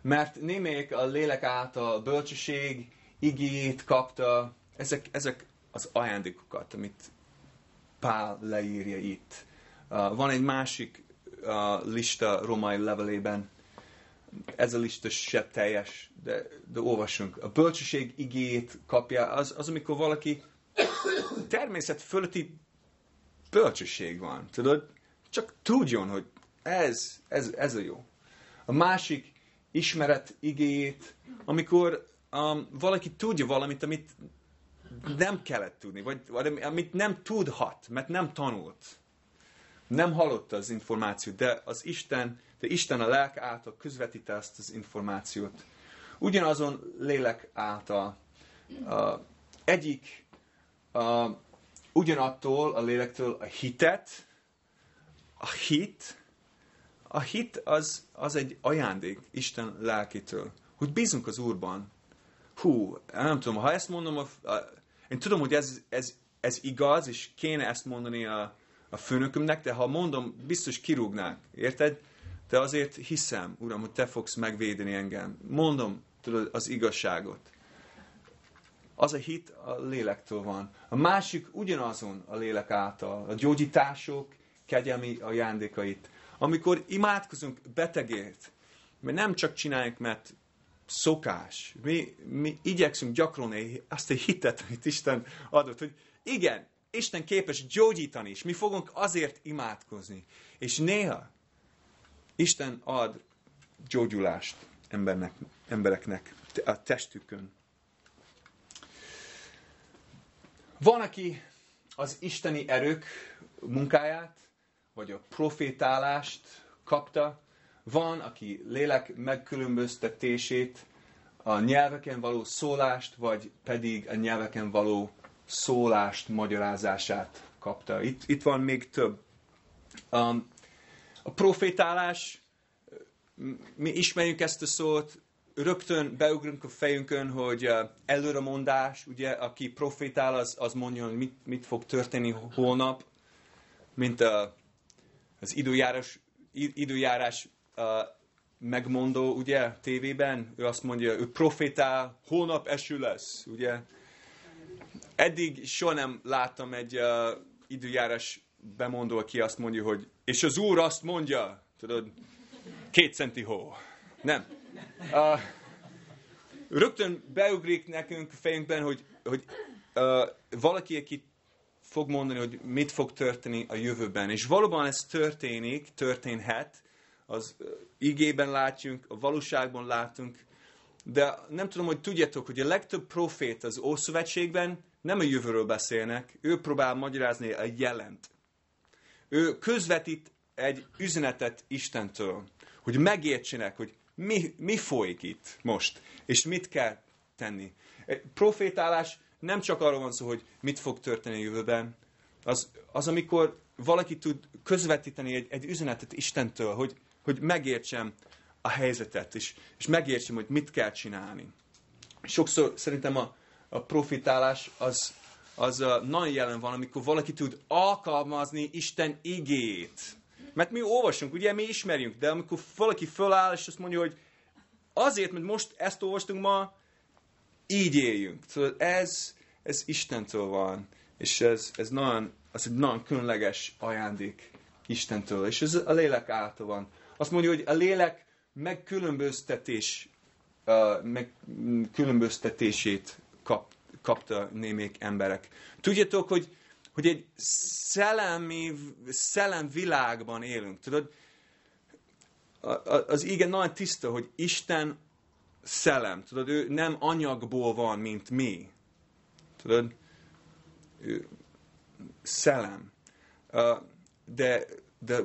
Mert némelyik a lélek által bölcsesség, igét kapta, ezek, ezek az ajándékokat, amit Pál leírja itt. Uh, van egy másik uh, lista romai levelében, ez a lista se teljes, de, de olvasunk. A bölcsesség igét kapja, az, az amikor valaki természet fölötti bölcsesség van. Tudod? Csak tudjon, hogy ez, ez, ez a jó. A másik ismeret igéjét, amikor um, valaki tudja valamit, amit nem kellett tudni, vagy, vagy amit nem tudhat, mert nem tanult. Nem hallotta az információt, de az Isten, de Isten a lelk által közvetít ezt az információt. Ugyanazon lélek által. Uh, egyik uh, ugyanattól a lélektől a hitet, a hit, a hit az, az egy ajándék Isten lelkitől, hogy bízunk az Úrban. Hú, nem tudom, ha ezt mondom, a, a, én tudom, hogy ez, ez, ez igaz, és kéne ezt mondani a, a főnökömnek, de ha mondom, biztos kirúgnák, érted? De azért hiszem, Uram, hogy Te fogsz megvédeni engem. Mondom, tudod, az igazságot. Az a hit a lélektől van. A másik ugyanazon a lélek által. A gyógyítások, kegyelmi ajándékait. Amikor imádkozunk betegért, mert nem csak csináljuk, mert szokás. Mi, mi igyekszünk gyakorolni azt a hitet, amit Isten adott, hogy igen, Isten képes gyógyítani, és mi fogunk azért imádkozni. És néha Isten ad gyógyulást embernek, embereknek a testükön. Van, aki az isteni erők munkáját, vagy a profétálást kapta, van, aki lélek megkülönböztetését, a nyelveken való szólást, vagy pedig a nyelveken való szólást, magyarázását kapta. Itt, itt van még több. Um, a profétálás, mi ismerjük ezt a szót, rögtön beugrunk a fejünkön, hogy uh, előremondás, ugye, aki profétál, az, az mondja, hogy mit, mit fog történni holnap, mint a, uh, az időjárás, időjárás uh, megmondó, ugye, tévében, ő azt mondja, ő profétál, holnap eső lesz, ugye. Eddig soha nem láttam egy uh, időjárás bemondó, aki azt mondja, hogy és az Úr azt mondja, tudod, két centi hó. Nem. Uh, rögtön beugrik nekünk fejünkben, hogy, hogy uh, valaki, aki fog mondani, hogy mit fog történni a jövőben. És valóban ez történik, történhet, az igében látjunk, a valóságban látunk, de nem tudom, hogy tudjátok, hogy a legtöbb profét az Ószövetségben nem a jövőről beszélnek, ő próbál magyarázni a jelent. Ő közvetít egy üzenetet Istentől, hogy megértsenek, hogy mi, mi folyik itt most, és mit kell tenni. Profétálás nem csak arról van szó, hogy mit fog történni a jövőben, az, az amikor valaki tud közvetíteni egy, egy üzenetet Istentől, hogy, hogy megértsem a helyzetet, és, és megértsem, hogy mit kell csinálni. Sokszor szerintem a, a profitálás az, az nagyon jelen van, amikor valaki tud alkalmazni Isten igét. Mert mi olvasunk, ugye mi ismerjük, de amikor valaki föláll, és azt mondja, hogy azért, mert most ezt olvastunk ma, így éljünk. Szóval ez, ez Istentől van, és ez, ez nagyon, az egy nagyon különleges ajándék Istentől, és ez a lélek által van. Azt mondja, hogy a lélek megkülönböztetés, uh, megkülönböztetését kap, kapta némék emberek. Tudjátok, hogy, hogy egy szellemi, szellem világban élünk. Tudod, az igen nagyon tiszta, hogy Isten szellem. Tudod, ő nem anyagból van, mint mi. Tudod, ő szellem. De, de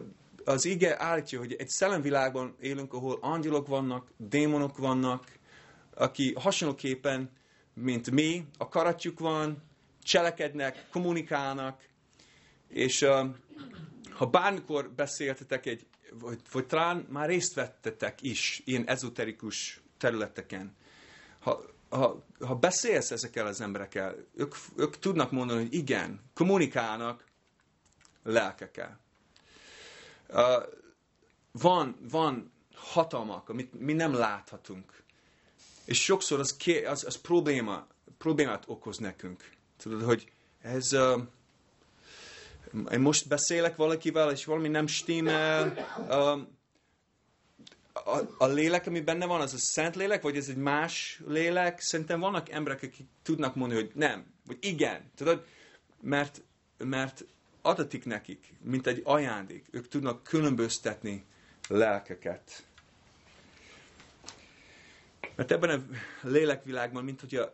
az ige állítja, hogy egy szellemvilágban élünk, ahol angyalok vannak, démonok vannak, aki hasonlóképpen mint mi, a karatjuk van, cselekednek, kommunikálnak, és uh, ha bármikor beszéltetek egy, vagy, vagy talán már részt vettetek is ilyen ezoterikus területeken, ha, ha, ha beszélsz ezekkel az emberekkel, ők, ők tudnak mondani, hogy igen, kommunikálnak lelkekkel. Uh, van, van hatalmak, amit mi nem láthatunk. És sokszor az, ké, az, az probléma, problémát okoz nekünk. Tudod, hogy ez... Uh, én most beszélek valakivel, és valami nem stimmel. A, a lélek, ami benne van, az a szent lélek, vagy ez egy más lélek? Szerintem vannak emberek, akik tudnak mondani, hogy nem, vagy igen. Tudod, mert, mert adatik nekik, mint egy ajándék. Ők tudnak különböztetni lelkeket. Mert ebben a lélekvilágban, mint hogyha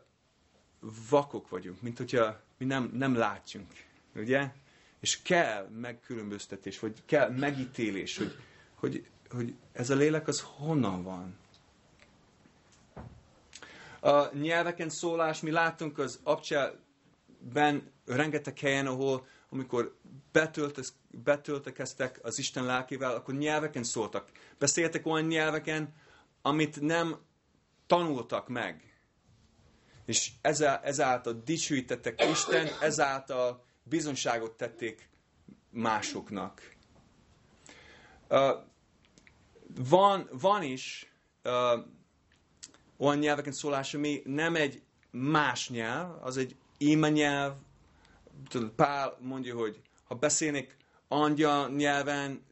vakok vagyunk, mint hogyha mi nem, nem látjunk, ugye? És kell megkülönböztetés, vagy kell megítélés, hogy, hogy, hogy ez a lélek az honnan van. A nyelveken szólás, mi látunk az abcselben rengeteg helyen, ahol amikor betöltekeztek az Isten lelkével, akkor nyelveken szóltak. Beszéltek olyan nyelveken, amit nem tanultak meg. És ezáltal dicsőítettek Isten, ezáltal bizonságot tették másoknak. Van, van is olyan nyelveken szólás, ami nem egy más nyelv, az egy ima nyelv. Tudod, Pál mondja, hogy ha beszélnek angyal nyelven,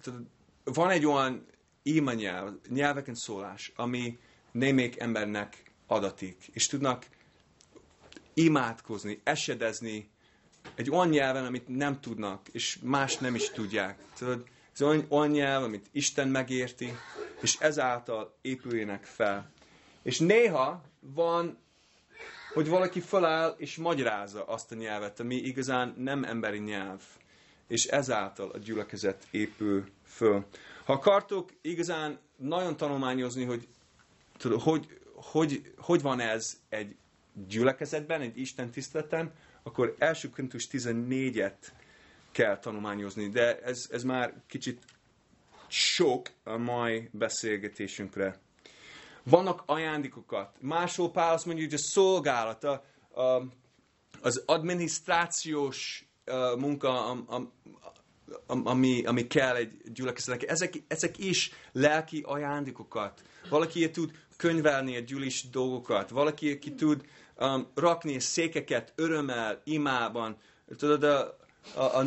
tudod, van egy olyan ima nyelv, nyelveken szólás, ami némelyik embernek adatik, és tudnak imádkozni, esedezni egy olyan nyelven, amit nem tudnak, és más nem is tudják. Tudod, ez olyan, olyan nyelv, amit Isten megérti, és ezáltal épüljenek fel. És néha van, hogy valaki feláll és magyarázza azt a nyelvet, ami igazán nem emberi nyelv. És ezáltal a gyülekezet épül föl. Ha akartok igazán nagyon tanulmányozni, hogy, tudod, hogy, hogy, hogy van ez egy gyülekezetben, egy Isten tiszteleten, akkor első Korintus 14-et kell tanulmányozni, de ez, ez már kicsit sok a mai beszélgetésünkre. Vannak ajándékokat. Máshol Pál azt mondja, hogy a szolgálat, a, a, az adminisztrációs a, munka, a, a, ami, ami kell egy gyülekezetnek, ezek, ezek is lelki ajándékokat. Valaki tud könyvelni a gyűlis dolgokat, valaki, aki tud um, rakni székeket örömmel, imában. Tudod, a, a, a,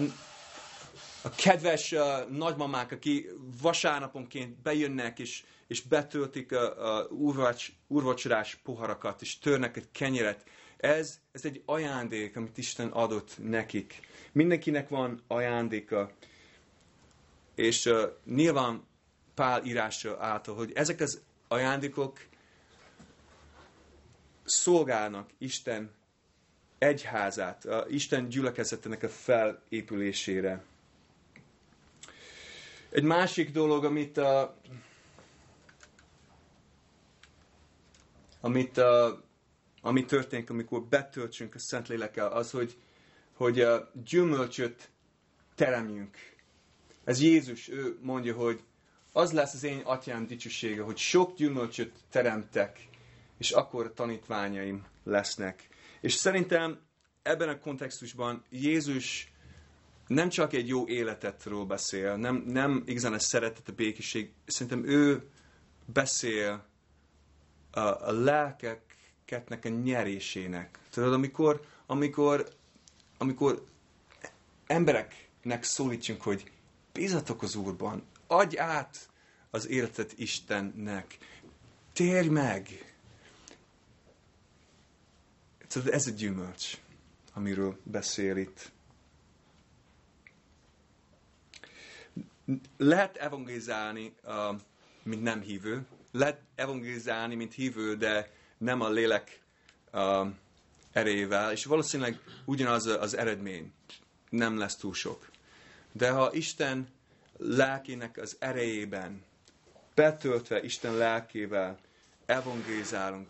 a kedves uh, nagymamák, aki vasárnaponként bejönnek, és, és betöltik a, a úrvacs, úrvacsorás poharakat, és törnek egy kenyeret. Ez, ez egy ajándék, amit Isten adott nekik. Mindenkinek van ajándéka. És uh, nyilván Pál írása által, hogy ezek az ajándékok szolgálnak Isten egyházát, a Isten gyülekezetének a felépülésére. Egy másik dolog, amit a, amit, a, ami történik, amikor betöltsünk a Szentlélekkel, az, hogy, hogy a gyümölcsöt teremjünk. Ez Jézus, ő mondja, hogy az lesz az én atyám dicsősége, hogy sok gyümölcsöt teremtek, és akkor tanítványaim lesznek. És szerintem ebben a kontextusban Jézus nem csak egy jó életetről beszél, nem, nem igazán a szeretet, a békesség, szerintem ő beszél a, a lelkeknek a nyerésének. Tudod, amikor, amikor, amikor embereknek szólítsunk, hogy bízatok az Úrban, adj át az életet Istennek, térj meg, Tudod, ez a gyümölcs, amiről beszél itt. Lehet evangelizálni, mint nem hívő. Lehet evangelizálni, mint hívő, de nem a lélek erejével, és valószínűleg ugyanaz az eredmény. Nem lesz túl sok. De ha Isten lelkének az erejében, betöltve Isten lelkével evangelizálunk,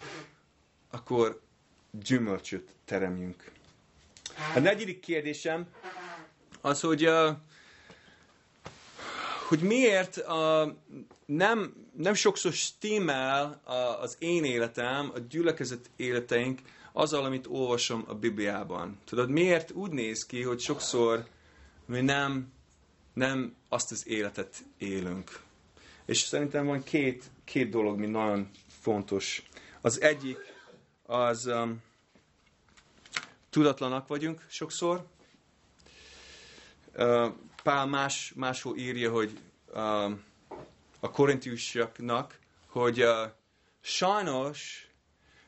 akkor gyümölcsöt teremjünk. A negyedik kérdésem az, hogy, hogy miért nem, nem sokszor stimmel az én életem, a gyülekezet életeink azzal, amit olvasom a Bibliában. Tudod, miért úgy néz ki, hogy sokszor mi nem, nem azt az életet élünk. És szerintem van két, két dolog, mi nagyon fontos. Az egyik az um, tudatlanak vagyunk sokszor. Uh, Pál más, máshol írja, hogy uh, a korintiusoknak, hogy uh, sajnos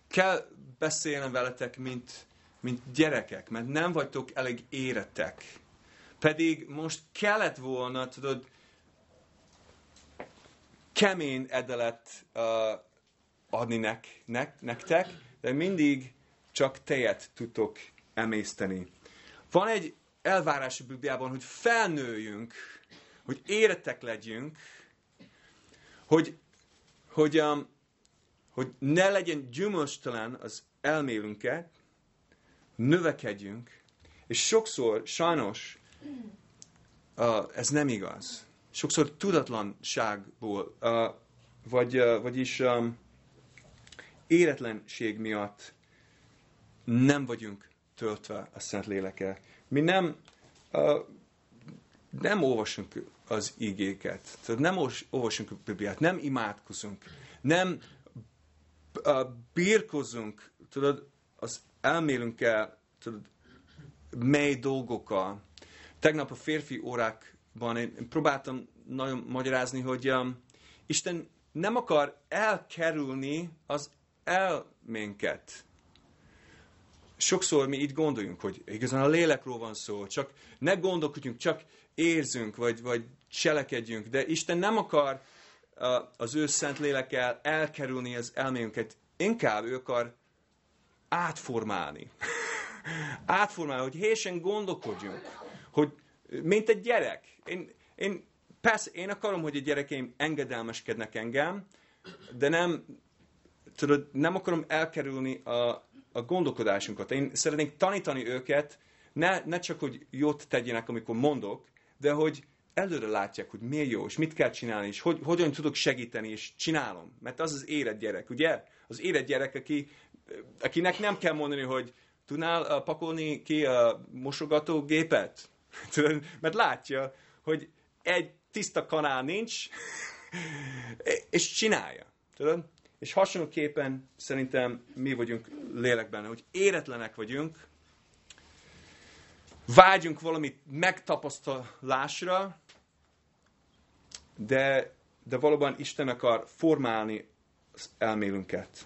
kell beszélni veletek, mint, mint gyerekek, mert nem vagytok elég éretek. Pedig most kellett volna, tudod, kemény edelet uh, adni nek, nek, nektek, de mindig csak tejet tudtok emészteni. Van egy elvárás a Bibliában, hogy felnőjünk, hogy éretek legyünk, hogy, hogy, um, hogy ne legyen gyümölcstelen az elmélünket, növekedjünk, és sokszor, sajnos, uh, ez nem igaz. Sokszor tudatlanságból, uh, vagy, uh, vagyis um, éretlenség miatt nem vagyunk töltve a Szent Lélekkel. Mi nem, uh, nem olvasunk az igéket, tehát nem olvasunk a Bibliát, nem imádkozunk, nem uh, birkozunk tudod, az elmélünkkel, tudod, mély dolgokkal. Tegnap a férfi órákban én próbáltam nagyon magyarázni, hogy um, Isten nem akar elkerülni az elménket. Sokszor mi így gondoljunk, hogy igazán a lélekről van szó, csak ne gondolkodjunk, csak érzünk, vagy, vagy cselekedjünk, de Isten nem akar uh, az ő szent lélekkel elkerülni az elménket, inkább ő akar átformálni. [laughs] átformálni, hogy hésen gondolkodjunk, hogy mint egy gyerek. Én, én, persze, én akarom, hogy a gyerekeim engedelmeskednek engem, de nem, tudod, nem akarom elkerülni a, a gondolkodásunkat. Én szeretnék tanítani őket, ne, ne csak, hogy jót tegyenek, amikor mondok, de hogy előre látják, hogy miért jó, és mit kell csinálni, és hogy, hogyan tudok segíteni, és csinálom. Mert az az érett gyerek, ugye? Az érett gyerek, aki, akinek nem kell mondani, hogy tudnál uh, pakolni ki a mosogatógépet? [laughs] Mert látja, hogy egy tiszta kanál nincs, [laughs] és csinálja. Tudod? És hasonlóképpen szerintem mi vagyunk lélekben, hogy éretlenek vagyunk, vágyunk valami megtapasztalásra, de, de valóban Isten akar formálni az elmélünket.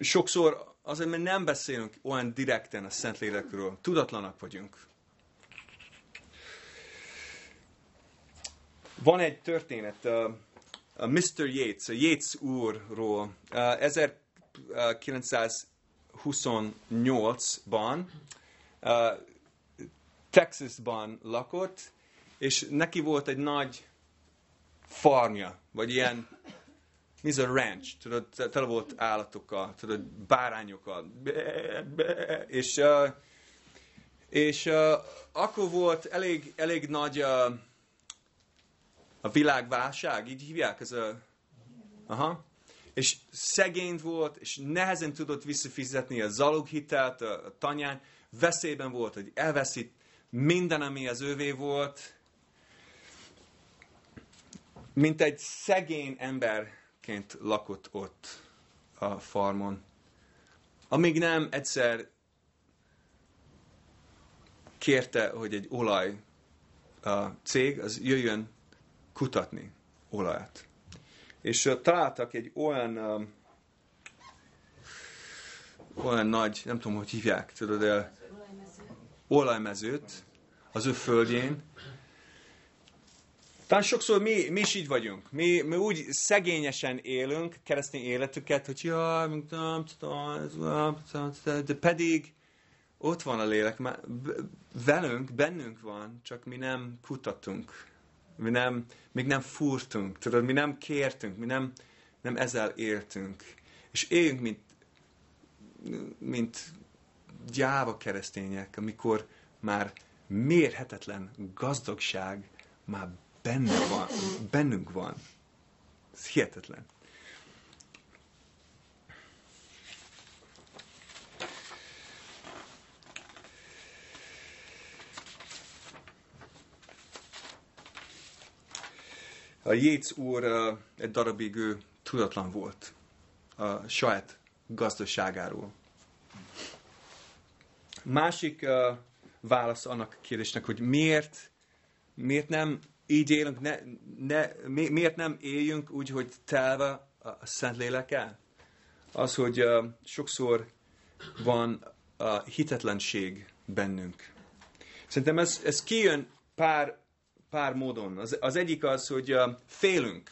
Sokszor azért, mert nem beszélünk olyan direkten a Szentlélekről, tudatlanak vagyunk. Van egy történet, uh, a Mr. Yates, a Yates úrról. Uh, 1928-ban uh, Texasban lakott, és neki volt egy nagy farmja, vagy ilyen, ez a ranch, tudod, tele volt állatokkal, tudod, bárányokkal, és, és uh, akkor volt elég, elég nagy uh, a világválság, így hívják, ez a, aha, és szegény volt, és nehezen tudott visszafizetni a zaloghitelt a, a tanyán, veszélyben volt, hogy elveszít minden, ami az ővé volt, mint egy szegény emberként lakott ott a farmon. Amíg nem egyszer kérte, hogy egy olaj a cég az jöjjön kutatni olajat. És találtak egy olyan uh, olyan nagy, nem tudom, hogy hívják, tudod, el, olajmezőt az ő földjén. Talán sokszor mi, mi is így vagyunk. Mi, mi úgy szegényesen élünk keresztény életüket, hogy jaj, nem tudom, de pedig ott van a lélek, velünk, bennünk van, csak mi nem kutatunk. Mi nem, még nem furtunk, tudod, mi nem kértünk, mi nem, nem ezzel éltünk. És éljünk, mint, mint gyáva keresztények, amikor már mérhetetlen gazdagság már benne van, bennünk van. Ez hihetetlen. A Jéz úr egy darabig ő tudatlan volt a saját gazdaságáról. Másik válasz annak a kérdésnek, hogy miért, miért nem így élünk, ne, ne, mi, miért nem éljünk úgy, hogy telve a Szent Lélekkel? Az, hogy uh, sokszor van uh, hitetlenség bennünk. Szerintem ez, ez kijön pár, pár módon. Az, az egyik az, hogy uh, félünk.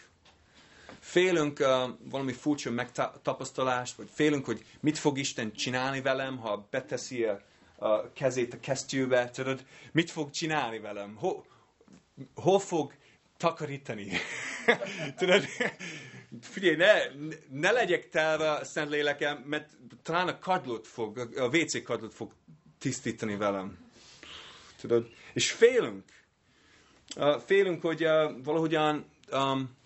Félünk uh, valami furcsa megtapasztalást, vagy félünk, hogy mit fog Isten csinálni velem, ha beteszi a, a kezét a kesztyűbe, tudod, mit fog csinálni velem? Hol, hol fog takarítani? [laughs] tudod, figyelj, ne, ne legyek telve Szent Lélekem, mert talán a kadlót fog, a WC kadlót fog tisztítani velem. Tudod? És félünk. Uh, félünk, hogy uh, valahogyan um,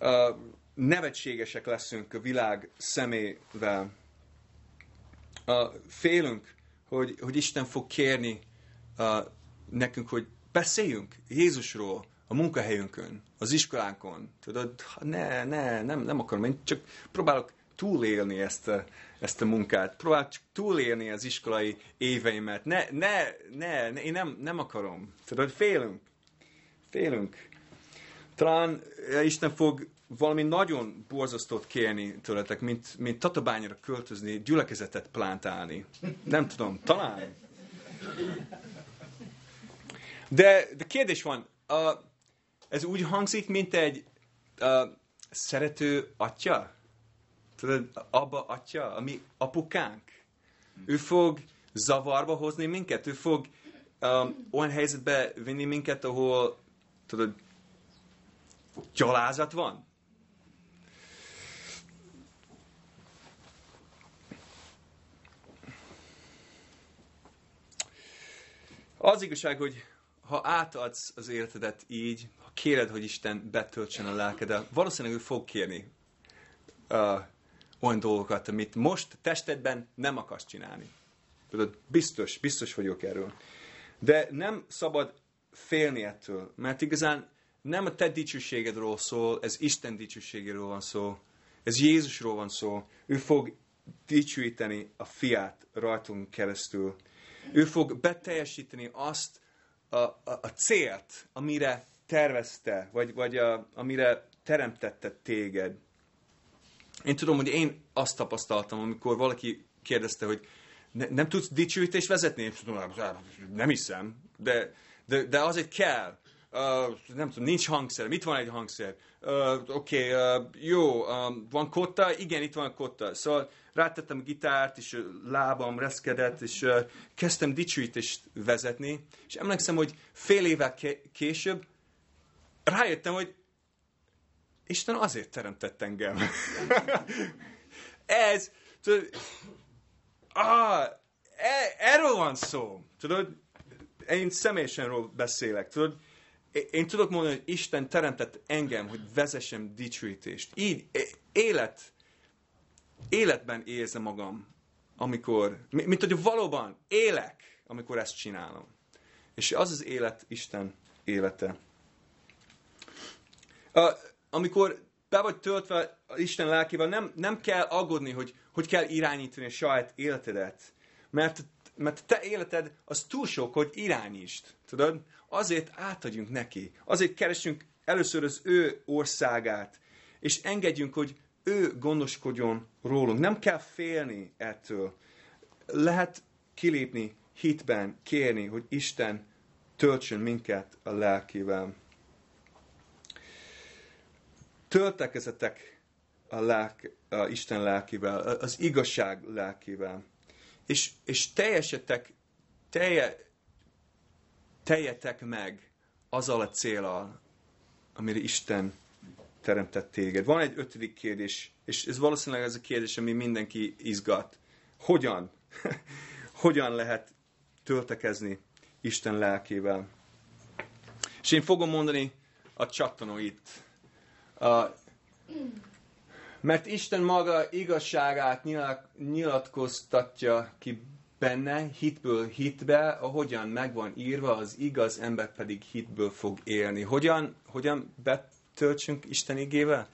uh, nevetségesek leszünk a világ szemével uh, félünk, hogy, hogy Isten fog kérni uh, nekünk, hogy beszéljünk Jézusról a munkahelyünkön, az iskolánkon. Tudod, ne, ne, nem, nem akarom, én csak próbálok túlélni ezt a, ezt a munkát, próbálok csak túlélni az iskolai éveimet. Ne, ne, ne, ne én nem, nem akarom. Tudod, félünk. Félünk. Talán Isten fog valami nagyon borzasztót kérni tőletek, mint, mint Tatabányra költözni, gyülekezetet plántálni. Nem tudom, talán. De, de kérdés van, uh, ez úgy hangzik, mint egy uh, szerető atya? Tudod, abba atya, ami apukánk. Ő fog zavarba hozni minket, ő fog um, olyan helyzetbe vinni minket, ahol tudod, gyalázat van. Az igazság, hogy ha átadsz az életedet így, ha kéred, hogy Isten betöltsen a lelkedet, valószínűleg ő fog kérni uh, olyan dolgokat, amit most testedben nem akarsz csinálni. Tudod, biztos, biztos vagyok erről. De nem szabad félni ettől, mert igazán nem a te dicsőségedről szól, ez Isten dicsőségéről van szó, ez Jézusról van szó. Ő fog dicsőíteni a fiát rajtunk keresztül. Ő fog beteljesíteni azt a, a, a célt, amire tervezte, vagy, vagy a, amire teremtette téged. Én tudom, hogy én azt tapasztaltam, amikor valaki kérdezte, hogy ne, nem tudsz dicsőítést vezetni? Én tudom, nem hiszem, de, de, de azért kell. Uh, nem tudom, nincs hangszer. Mit van egy hangszer? Uh, Oké, okay, uh, jó, um, van kotta? Igen, itt van kotta. Szóval rátettem a gitárt, és a lábam reszkedett, és uh, kezdtem dicsőítést vezetni, és emlékszem, hogy fél évvel később rájöttem, hogy Isten azért teremtett engem. [laughs] Ez, tudod, ah, e, erről van szó. Tudod, én személyesen beszélek. Tudod, én tudok mondani, hogy Isten teremtett engem, hogy vezessem dicsőítést. Így élet, életben érzem magam, amikor, mint hogy valóban élek, amikor ezt csinálom. És az az élet Isten élete. Amikor be vagy töltve Isten lelkével, nem, nem kell aggódni, hogy hogy kell irányítani a saját életedet. Mert, mert te életed az túl sok, hogy irányítsd. Tudod? Azért átadjunk neki. Azért keresünk először az ő országát. És engedjünk, hogy ő gondoskodjon rólunk. Nem kell félni ettől. Lehet kilépni hitben, kérni, hogy Isten töltsön minket a lelkével. Töltekezetek a, lelk, a Isten lelkével, az igazság lelkével. És, és teljesetek, telje, teljetek meg azzal a célral, amire Isten teremtett téged. Van egy ötödik kérdés, és ez valószínűleg ez a kérdés, ami mindenki izgat. Hogyan? [laughs] Hogyan lehet töltekezni Isten lelkével? És én fogom mondani a csattanóit. Mert Isten maga igazságát nyilatkoztatja ki benne, hitből hitbe, ahogyan megvan írva, az igaz ember pedig hitből fog élni. Hogyan, hogyan betöltsünk Isten igével?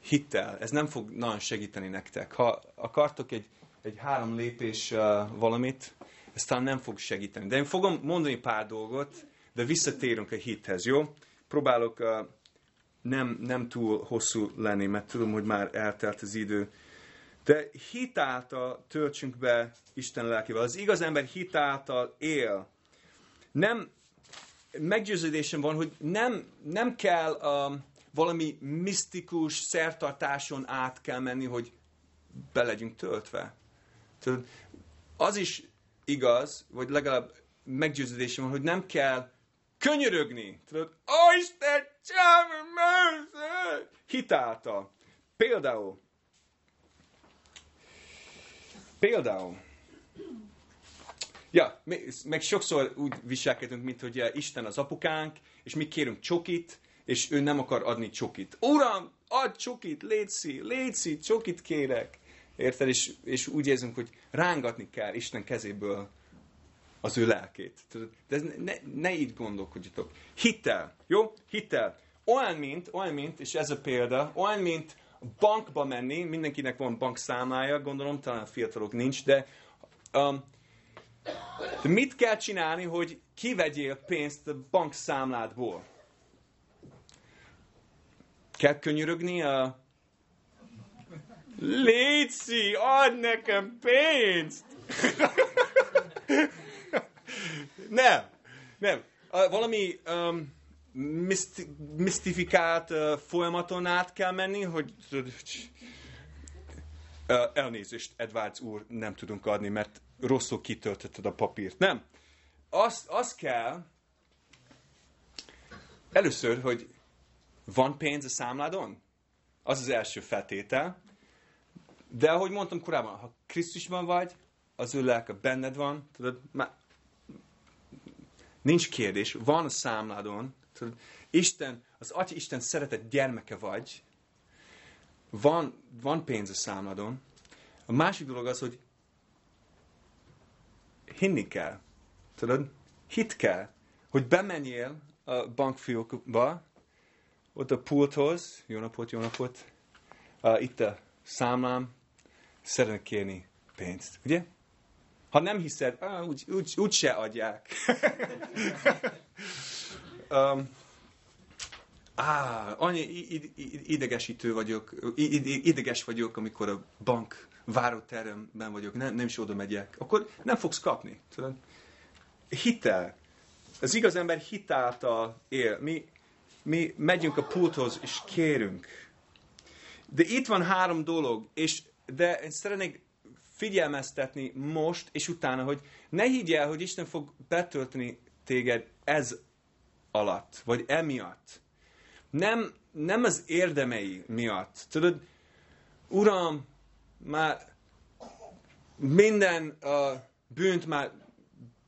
Hittel. Ez nem fog nagyon segíteni nektek. Ha akartok egy, egy három lépés uh, valamit, ez talán nem fog segíteni. De én fogom mondani pár dolgot, de visszatérünk a hithez, jó? Próbálok uh, nem, nem túl hosszú lenni, mert tudom, hogy már eltelt az idő. De hitáltal töltsünk be Isten lelkével. Az igaz ember hitáltal él. Nem, meggyőződésem van, hogy nem, nem kell um, valami misztikus szertartáson át kell menni, hogy be legyünk töltve. Tudod, az is igaz, vagy legalább meggyőződésem van, hogy nem kell könyörögni. Tudod, ó Isten, Hitáltal. Például, például, ja, meg sokszor úgy viselkedünk, mint hogy Isten az apukánk, és mi kérünk csokit, és ő nem akar adni csokit. Uram, add csokit, létszi, létszi, csokit kérek. Érted? És, és úgy érzünk, hogy rángatni kell Isten kezéből az ő lelkét. De ne, ne így gondolkodjatok. Hittel, jó? Hittel. Olyan, mint, olyan, mint, és ez a példa, olyan, mint bankba menni, mindenkinek van bankszámlája, gondolom, talán fiatalok nincs, de, um, mit kell csinálni, hogy kivegyél pénzt a bankszámládból? Kell könyörögni a... Léci, add nekem pénzt! [laughs] nem, nem. Valami um, miszti, misztifikált uh, folyamaton át kell menni, hogy elnézést, Edwards úr, nem tudunk adni, mert rosszul kitöltötted a papírt. Nem. Az, az kell, először, hogy van pénz a számládon? Az az első feltétel. De ahogy mondtam korábban, ha Krisztusban vagy, az ő lelke benned van, tudod, már nincs kérdés, van a számládon, tudod, Isten, az Atya Isten szeretett gyermeke vagy, van, van pénz a számladon. A másik dolog az, hogy hinni kell. Tudod? Hit kell. Hogy bemenjél a bankfiókba, ott a pulthoz, jó napot, jó napot, uh, itt a számlám, szeretnék kérni pénzt. Ugye? Ha nem hiszed, ah, úgy, úgy, úgy se adják. [laughs] um, Á, annyi idegesítő vagyok, ideges vagyok, amikor a bank váróteremben vagyok, nem, nem is oda megyek. Akkor nem fogsz kapni. Tudod? Hitel. Az igaz ember hitáltal él. Mi, mi megyünk a pulthoz, és kérünk. De itt van három dolog, és de én szeretnék figyelmeztetni most, és utána, hogy ne higgy el, hogy Isten fog betölteni téged ez alatt, vagy emiatt nem, nem az érdemei miatt. Tudod, Uram, már minden uh, bűnt már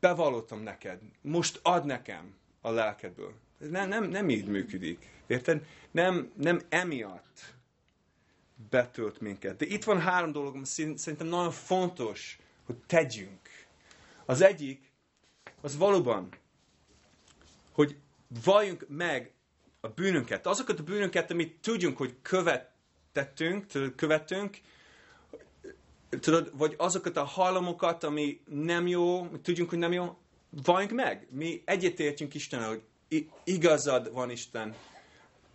bevallottam neked. Most ad nekem a lelkedből. Nem, nem, nem így működik. Érted? Nem, nem emiatt betölt minket. De itt van három dolog, ami szerintem nagyon fontos, hogy tegyünk. Az egyik, az valóban, hogy valljunk meg a bűnünket, azokat a bűnünket, amit tudjunk, hogy követtettünk, követünk, tudod, vagy azokat a hajlamokat, ami nem jó, tudjunk, hogy nem jó, valljunk meg. Mi egyetértjünk Isten, hogy igazad van Isten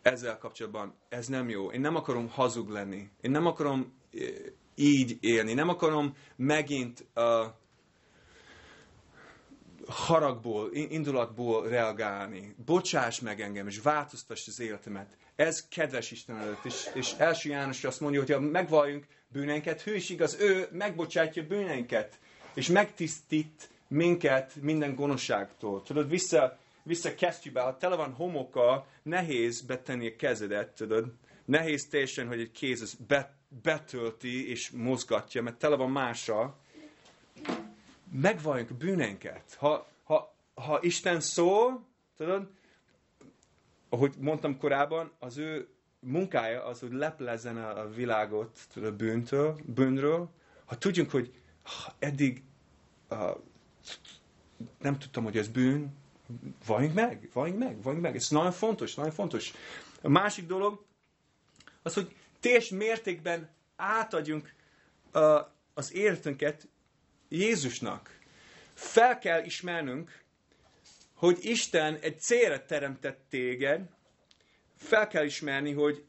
ezzel kapcsolatban. Ez nem jó. Én nem akarom hazug lenni. Én nem akarom eh, így élni. Nem akarom megint uh, haragból, indulatból reagálni. Bocsáss meg engem, és változtass az életemet. Ez kedves Isten előtt. És, és első János azt mondja, hogy ha megvalljunk bűneinket, hű is igaz, ő megbocsátja bűneinket, és megtisztít minket minden gonoszságtól. Tudod, vissza, vissza kesztyűbe, ha tele van homokkal, nehéz betenni a kezedet, tudod. Nehéz teljesen, hogy egy kéz az betölti és mozgatja, mert tele van mással megvalljunk bűneinket. Ha, ha, ha Isten szól, tudod, ahogy mondtam korábban, az ő munkája az, hogy leplezzen a világot tudod, a bűntől, bűnről. Ha tudjunk, hogy eddig uh, nem tudtam, hogy ez bűn, valljunk meg, valljunk meg, valljunk meg. Ez nagyon fontos, nagyon fontos. A másik dolog, az, hogy teljes mértékben átadjunk uh, az életünket Jézusnak. Fel kell ismernünk, hogy Isten egy célra teremtett téged, fel kell ismerni, hogy,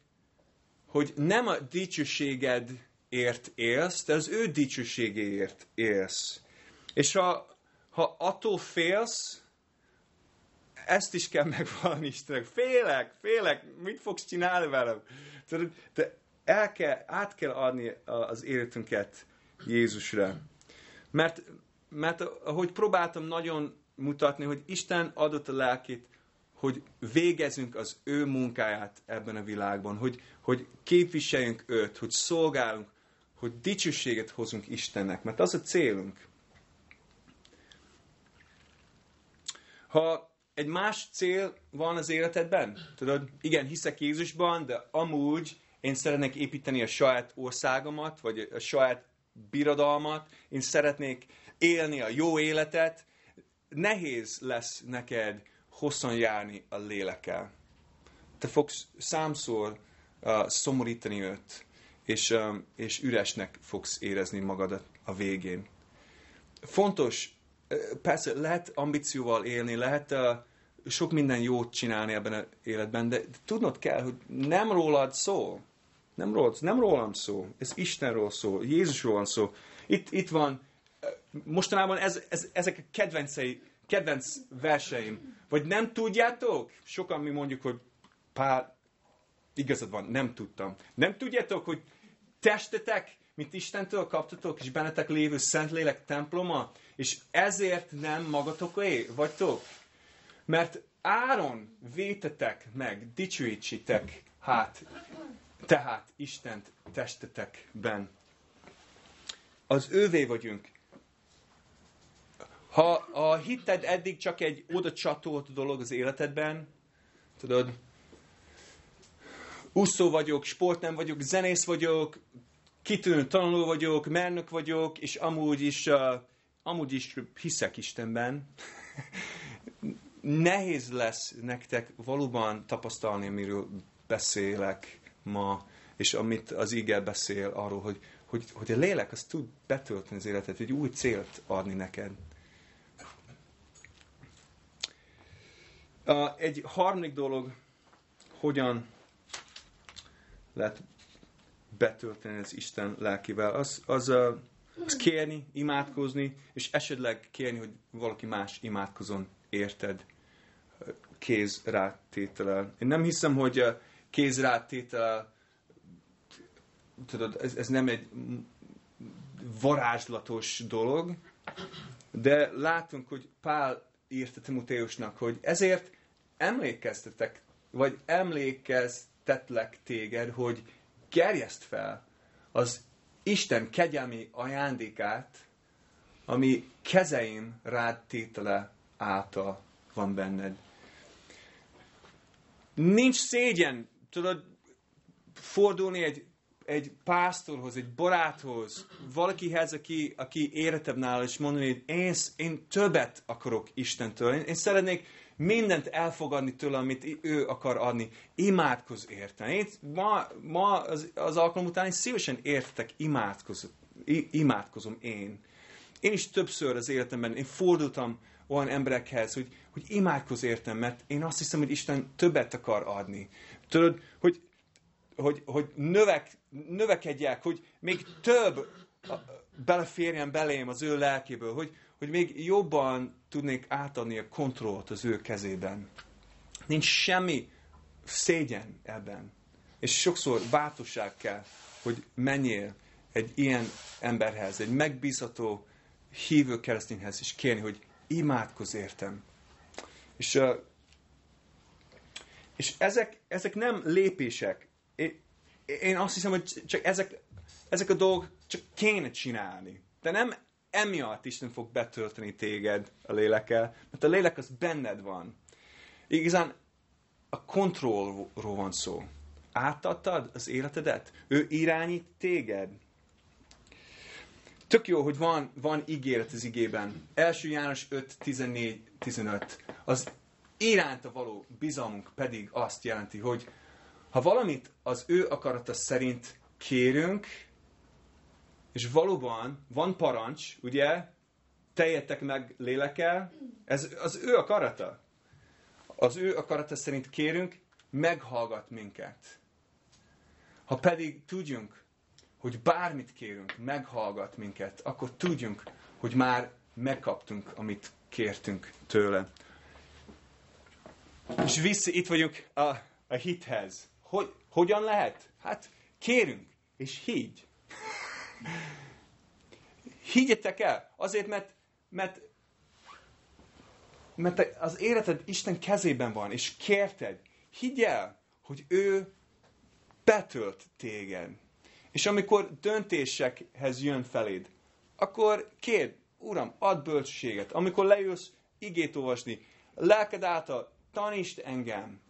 hogy nem a dicsőségedért élsz, de az ő dicsőségéért élsz. És ha, ha attól félsz, ezt is kell [laughs] megvalni Istennek. Félek, félek, mit fogsz csinálni velem? De el kell, át kell adni az életünket Jézusra. Mert, mert ahogy próbáltam nagyon mutatni, hogy Isten adott a lelkét, hogy végezünk az ő munkáját ebben a világban, hogy, hogy képviseljünk őt, hogy szolgálunk, hogy dicsőséget hozunk Istennek, mert az a célunk. Ha egy más cél van az életedben, tudod, igen, hiszek Jézusban, de amúgy én szeretnék építeni a saját országomat, vagy a saját birodalmat, én szeretnék élni a jó életet, nehéz lesz neked hosszan járni a lélekkel. Te fogsz számszor uh, szomorítani őt, és, um, és üresnek fogsz érezni magadat a végén. Fontos, persze lehet ambícióval élni, lehet uh, sok minden jót csinálni ebben az életben, de tudnod kell, hogy nem rólad szól. Nem, rólad, nem rólam szól. Ez Istenről szól, Jézusról van szó. Itt, itt van, mostanában ez, ez, ezek a kedvencei, kedvenc verseim. Vagy nem tudjátok? Sokan mi mondjuk, hogy pár, igazad van, nem tudtam. Nem tudjátok, hogy testetek, mint Istentől kaptatok, és bennetek lévő Szentlélek temploma, és ezért nem magatoké vagytok? Mert áron vétetek meg, dicsőítsétek hát, tehát Istent testetekben. Az ővé vagyunk. Ha a hitted eddig csak egy oda csatolt dolog az életedben, tudod, úszó vagyok, sport nem vagyok, zenész vagyok, kitűnő tanuló vagyok, mernök vagyok, és amúgy is, uh, amúgy is hiszek Istenben. [laughs] Nehéz lesz nektek valóban tapasztalni, amiről beszélek ma, és amit az ige beszél arról, hogy, hogy, hogy a lélek az tud betölteni az életet, egy új célt adni neked. Egy harmadik dolog, hogyan lehet betölteni az Isten lelkével, az, az, az kérni, imádkozni, és esetleg kérni, hogy valaki más imádkozon érted kézrátételel. Én nem hiszem, hogy kézrátételel, tudod, ez, ez nem egy varázslatos dolog, de látunk, hogy Pál írta Timoteusnak, hogy ezért emlékeztetek, vagy emlékeztetlek téged, hogy gerjeszt fel az Isten kegyelmi ajándékát, ami kezeim rád tétele által van benned. Nincs szégyen, tudod, fordulni egy, egy pásztorhoz, egy baráthoz, valakihez, aki, aki éretebb nála, és mondani, hogy én, én többet akarok Istentől. Én, én szeretnék mindent elfogadni tőle, amit ő akar adni. Imádkoz érte. Én ma, ma az, az alkalom után én szívesen értek, imádkozom, imádkozom én. Én is többször az életemben, én fordultam olyan emberekhez, hogy, hogy imádkoz értem, mert én azt hiszem, hogy Isten többet akar adni. Tudod, hogy, hogy, hogy növek, növekedjek, hogy még több beleférjen belém az ő lelkéből, hogy, hogy még jobban tudnék átadni a kontrollt az ő kezében. Nincs semmi szégyen ebben. És sokszor bátorság kell, hogy menjél egy ilyen emberhez, egy megbízható, hívő keresztényhez, és kérni, hogy imádkoz értem. És, és ezek, ezek nem lépések. Én, azt hiszem, hogy csak ezek, ezek a dolgok csak kéne csinálni. De nem emiatt Isten fog betölteni téged a lélekkel, mert a lélek az benned van. Igazán a kontrollról van szó. Átadtad az életedet? Ő irányít téged? Tök jó, hogy van, van ígéret az igében. 1 János 5, 14, 15. Az iránta való bizalmunk pedig azt jelenti, hogy ha valamit az ő akarata szerint kérünk, és valóban van parancs, ugye, teljetek meg lélekkel, ez az ő akarata. Az ő akarata szerint kérünk, meghallgat minket. Ha pedig tudjunk, hogy bármit kérünk, meghallgat minket, akkor tudjunk, hogy már megkaptunk, amit kértünk tőle. És vissza, itt vagyunk a, a hithez. Hogy, hogyan lehet? Hát kérünk, és higgy. [laughs] Higgyetek el, azért, mert, mert, mert az életed Isten kezében van, és kérted. Higgy el, hogy ő betölt téged. És amikor döntésekhez jön feléd, akkor kérd, Uram, add bölcsséget. Amikor leülsz igét olvasni, lelked által tanítsd engem.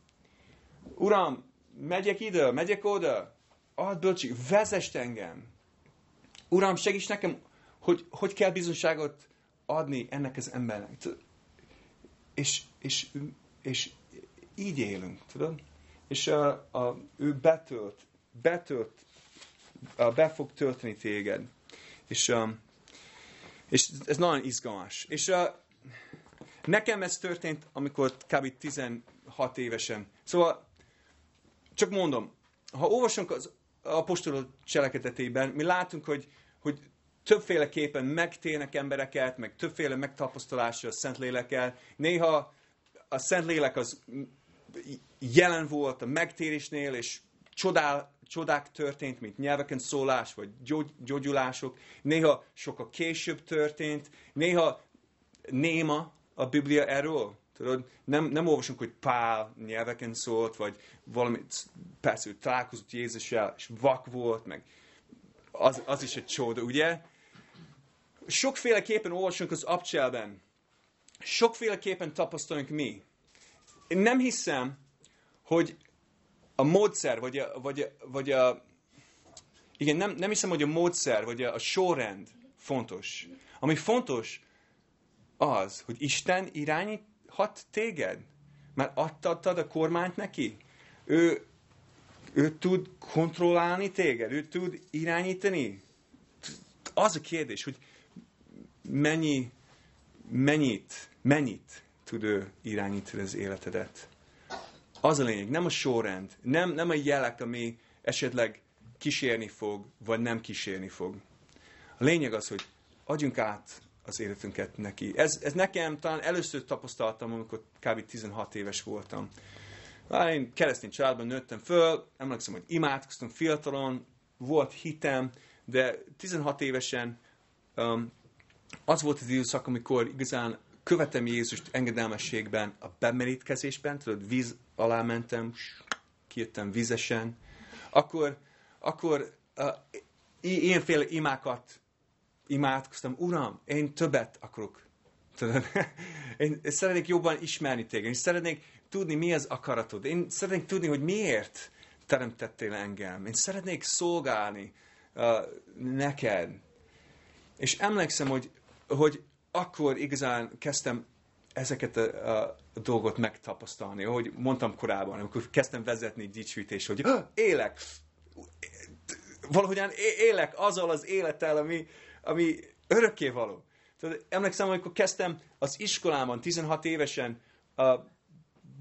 Uram, megyek ide, megyek oda, add bölcsséget, vezest engem. Uram, segíts nekem, hogy hogy kell bizonságot adni ennek az embernek. és, és, és így élünk, tudod? És a, a, ő betölt, betölt, a, be fog tölteni téged. És, a, és ez nagyon izgalmas. És a, nekem ez történt, amikor kb. 16 évesen. Szóval, csak mondom, ha olvasunk az apostolok cselekedetében, mi látunk, hogy, hogy többféleképpen megtérnek embereket, meg többféle megtapasztalásra a Szentlélekkel. Néha a Szentlélek az jelen volt a megtérésnél, és csodál, csodák történt, mint nyelveken szólás, vagy gyógy, gyógyulások. Néha sokkal később történt, néha néma a Biblia erről. Tudod, nem, nem olvasunk, hogy Pál nyelveken szólt, vagy valami, persze, hogy találkozott Jézussal, és vak volt, meg az, az is egy csoda, ugye? Sokféleképpen olvasunk az abcselben. Sokféleképpen tapasztalunk mi. Én nem hiszem, hogy a módszer, vagy a, vagy a, vagy a igen, nem, nem hiszem, hogy a módszer, vagy a, a sorrend fontos. Ami fontos, az, hogy Isten irányíthat téged. Mert adtad a kormányt neki. Ő, ő tud kontrollálni téged, ő tud irányítani. Az a kérdés, hogy mennyi, mennyit, mennyit tud ő irányítani az életedet. Az a lényeg, nem a sorrend, nem, nem a jelek, ami esetleg kísérni fog, vagy nem kísérni fog. A lényeg az, hogy adjunk át az életünket neki. Ez, ez nekem talán először tapasztaltam, amikor kb. 16 éves voltam. Én keresztény családban nőttem föl, emlékszem, hogy imádkoztam fiatalon, volt hitem, de 16 évesen um, az volt az időszak, amikor igazán követem Jézust engedelmességben, a bemerítkezésben, tudod, víz alá mentem, kijöttem vizesen, akkor, akkor uh, ilyenféle imákat imádkoztam, Uram, én többet akarok. Tudod? [laughs] Én szeretnék jobban ismerni téged, én szeretnék tudni, mi az akaratod. Én szeretnék tudni, hogy miért teremtettél engem. Én szeretnék szolgálni uh, neked. És emlékszem, hogy, hogy akkor igazán kezdtem ezeket a, a dolgot megtapasztalni. Ahogy mondtam korábban, amikor kezdtem vezetni dicsőítés, hogy élek, valahogyan élek azzal az élettel, ami, ami örökké való. Tehát emlékszem, amikor kezdtem az iskolában, 16 évesen uh,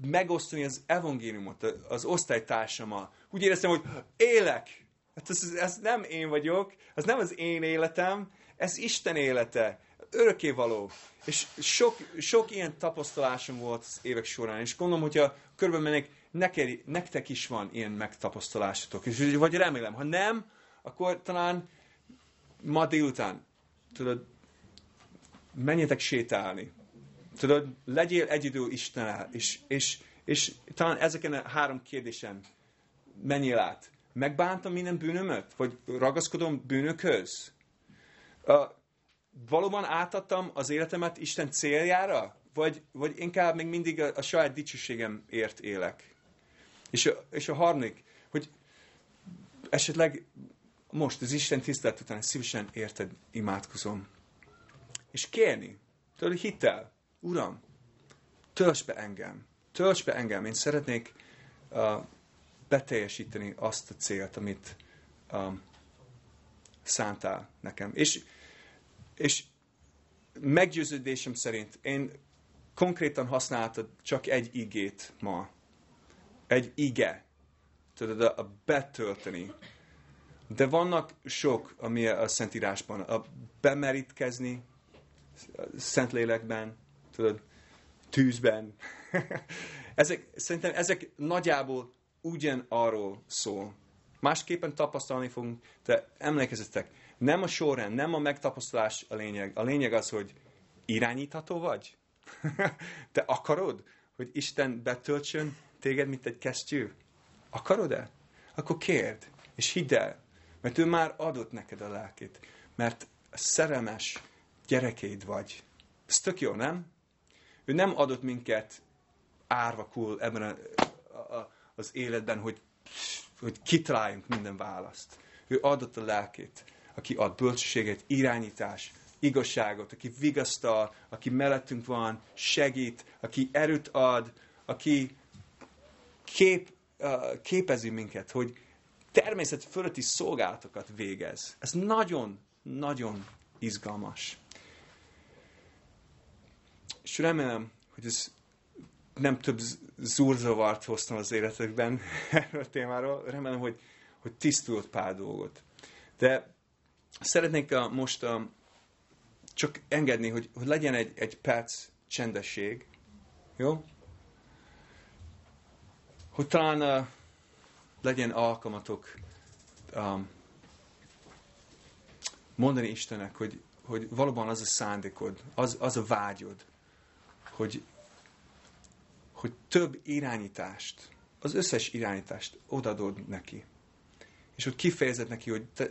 megosztani az evangéliumot az osztálytársammal. Úgy éreztem, hogy élek. Hát ez, ez nem én vagyok, ez nem az én életem, ez Isten élete, örökké való. És sok, sok ilyen tapasztalásom volt az évek során, és gondolom, hogyha körbe mennek, neked, nektek is van ilyen megtapasztalásotok. És, vagy remélem, ha nem, akkor talán ma délután, tudod, menjetek sétálni. Tudod, legyél egyidő Istennel, és, és, és talán ezeken a három kérdésen menjél át. Megbántam minden bűnömet? Vagy ragaszkodom bűnökhöz? Uh, valóban átadtam az életemet Isten céljára? Vagy, vagy inkább még mindig a, a saját dicsőségemért élek? És a, és a harmadik, hogy esetleg most az Isten tisztelet után szívesen érted imádkozom. És kérni, tudod, hittel, Uram, tölts be engem, tölts be engem, én szeretnék uh, beteljesíteni azt a célt, amit um, szántál nekem. És, és meggyőződésem szerint én konkrétan használtad csak egy igét ma. Egy ige. Tudod, a betölteni de vannak sok, ami a Szentírásban, a bemerítkezni, Szentlélekben, tudod, tűzben. [laughs] ezek, szerintem ezek nagyjából ugyan arról szól. Másképpen tapasztalni fogunk, de emlékezzetek, nem a sorrend, nem a megtapasztalás a lényeg. A lényeg az, hogy irányítható vagy. [laughs] Te akarod, hogy Isten betöltsön téged, mint egy kesztyű? Akarod-e? Akkor kérd, és hidd el, mert ő már adott neked a lelkét. Mert szerelmes gyerekeid vagy. Ez tök jó, nem? Ő nem adott minket árvakul ebben a, a, az életben, hogy, hogy kitaláljunk minden választ. Ő adott a lelkét, aki ad bölcsességet, irányítás, igazságot, aki vigasztal, aki mellettünk van, segít, aki erőt ad, aki kép, képezi minket, hogy természet fölötti szolgálatokat végez. Ez nagyon, nagyon izgalmas. És remélem, hogy ez nem több zúrzavart hoztam az életekben [laughs] erről a témáról. Remélem, hogy, hogy tisztult pár dolgot. De szeretnék a, most a, csak engedni, hogy, hogy legyen egy, egy perc csendesség. Jó? Hogy talán uh, legyen alkalmatok um, mondani Istennek, hogy, hogy valóban az a szándékod, az, az a vágyod, hogy, hogy több irányítást, az összes irányítást odadod neki. És hogy kifejezed neki, hogy te,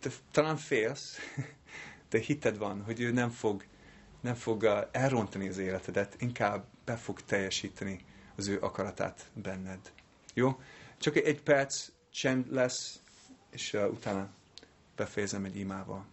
te talán félsz, [laughs] de hited van, hogy ő nem fog, nem fog uh, elrontani az életedet, inkább be fog teljesíteni az ő akaratát benned. Jó? Csak egy perc csend lesz, és uh, utána befejezem egy imával.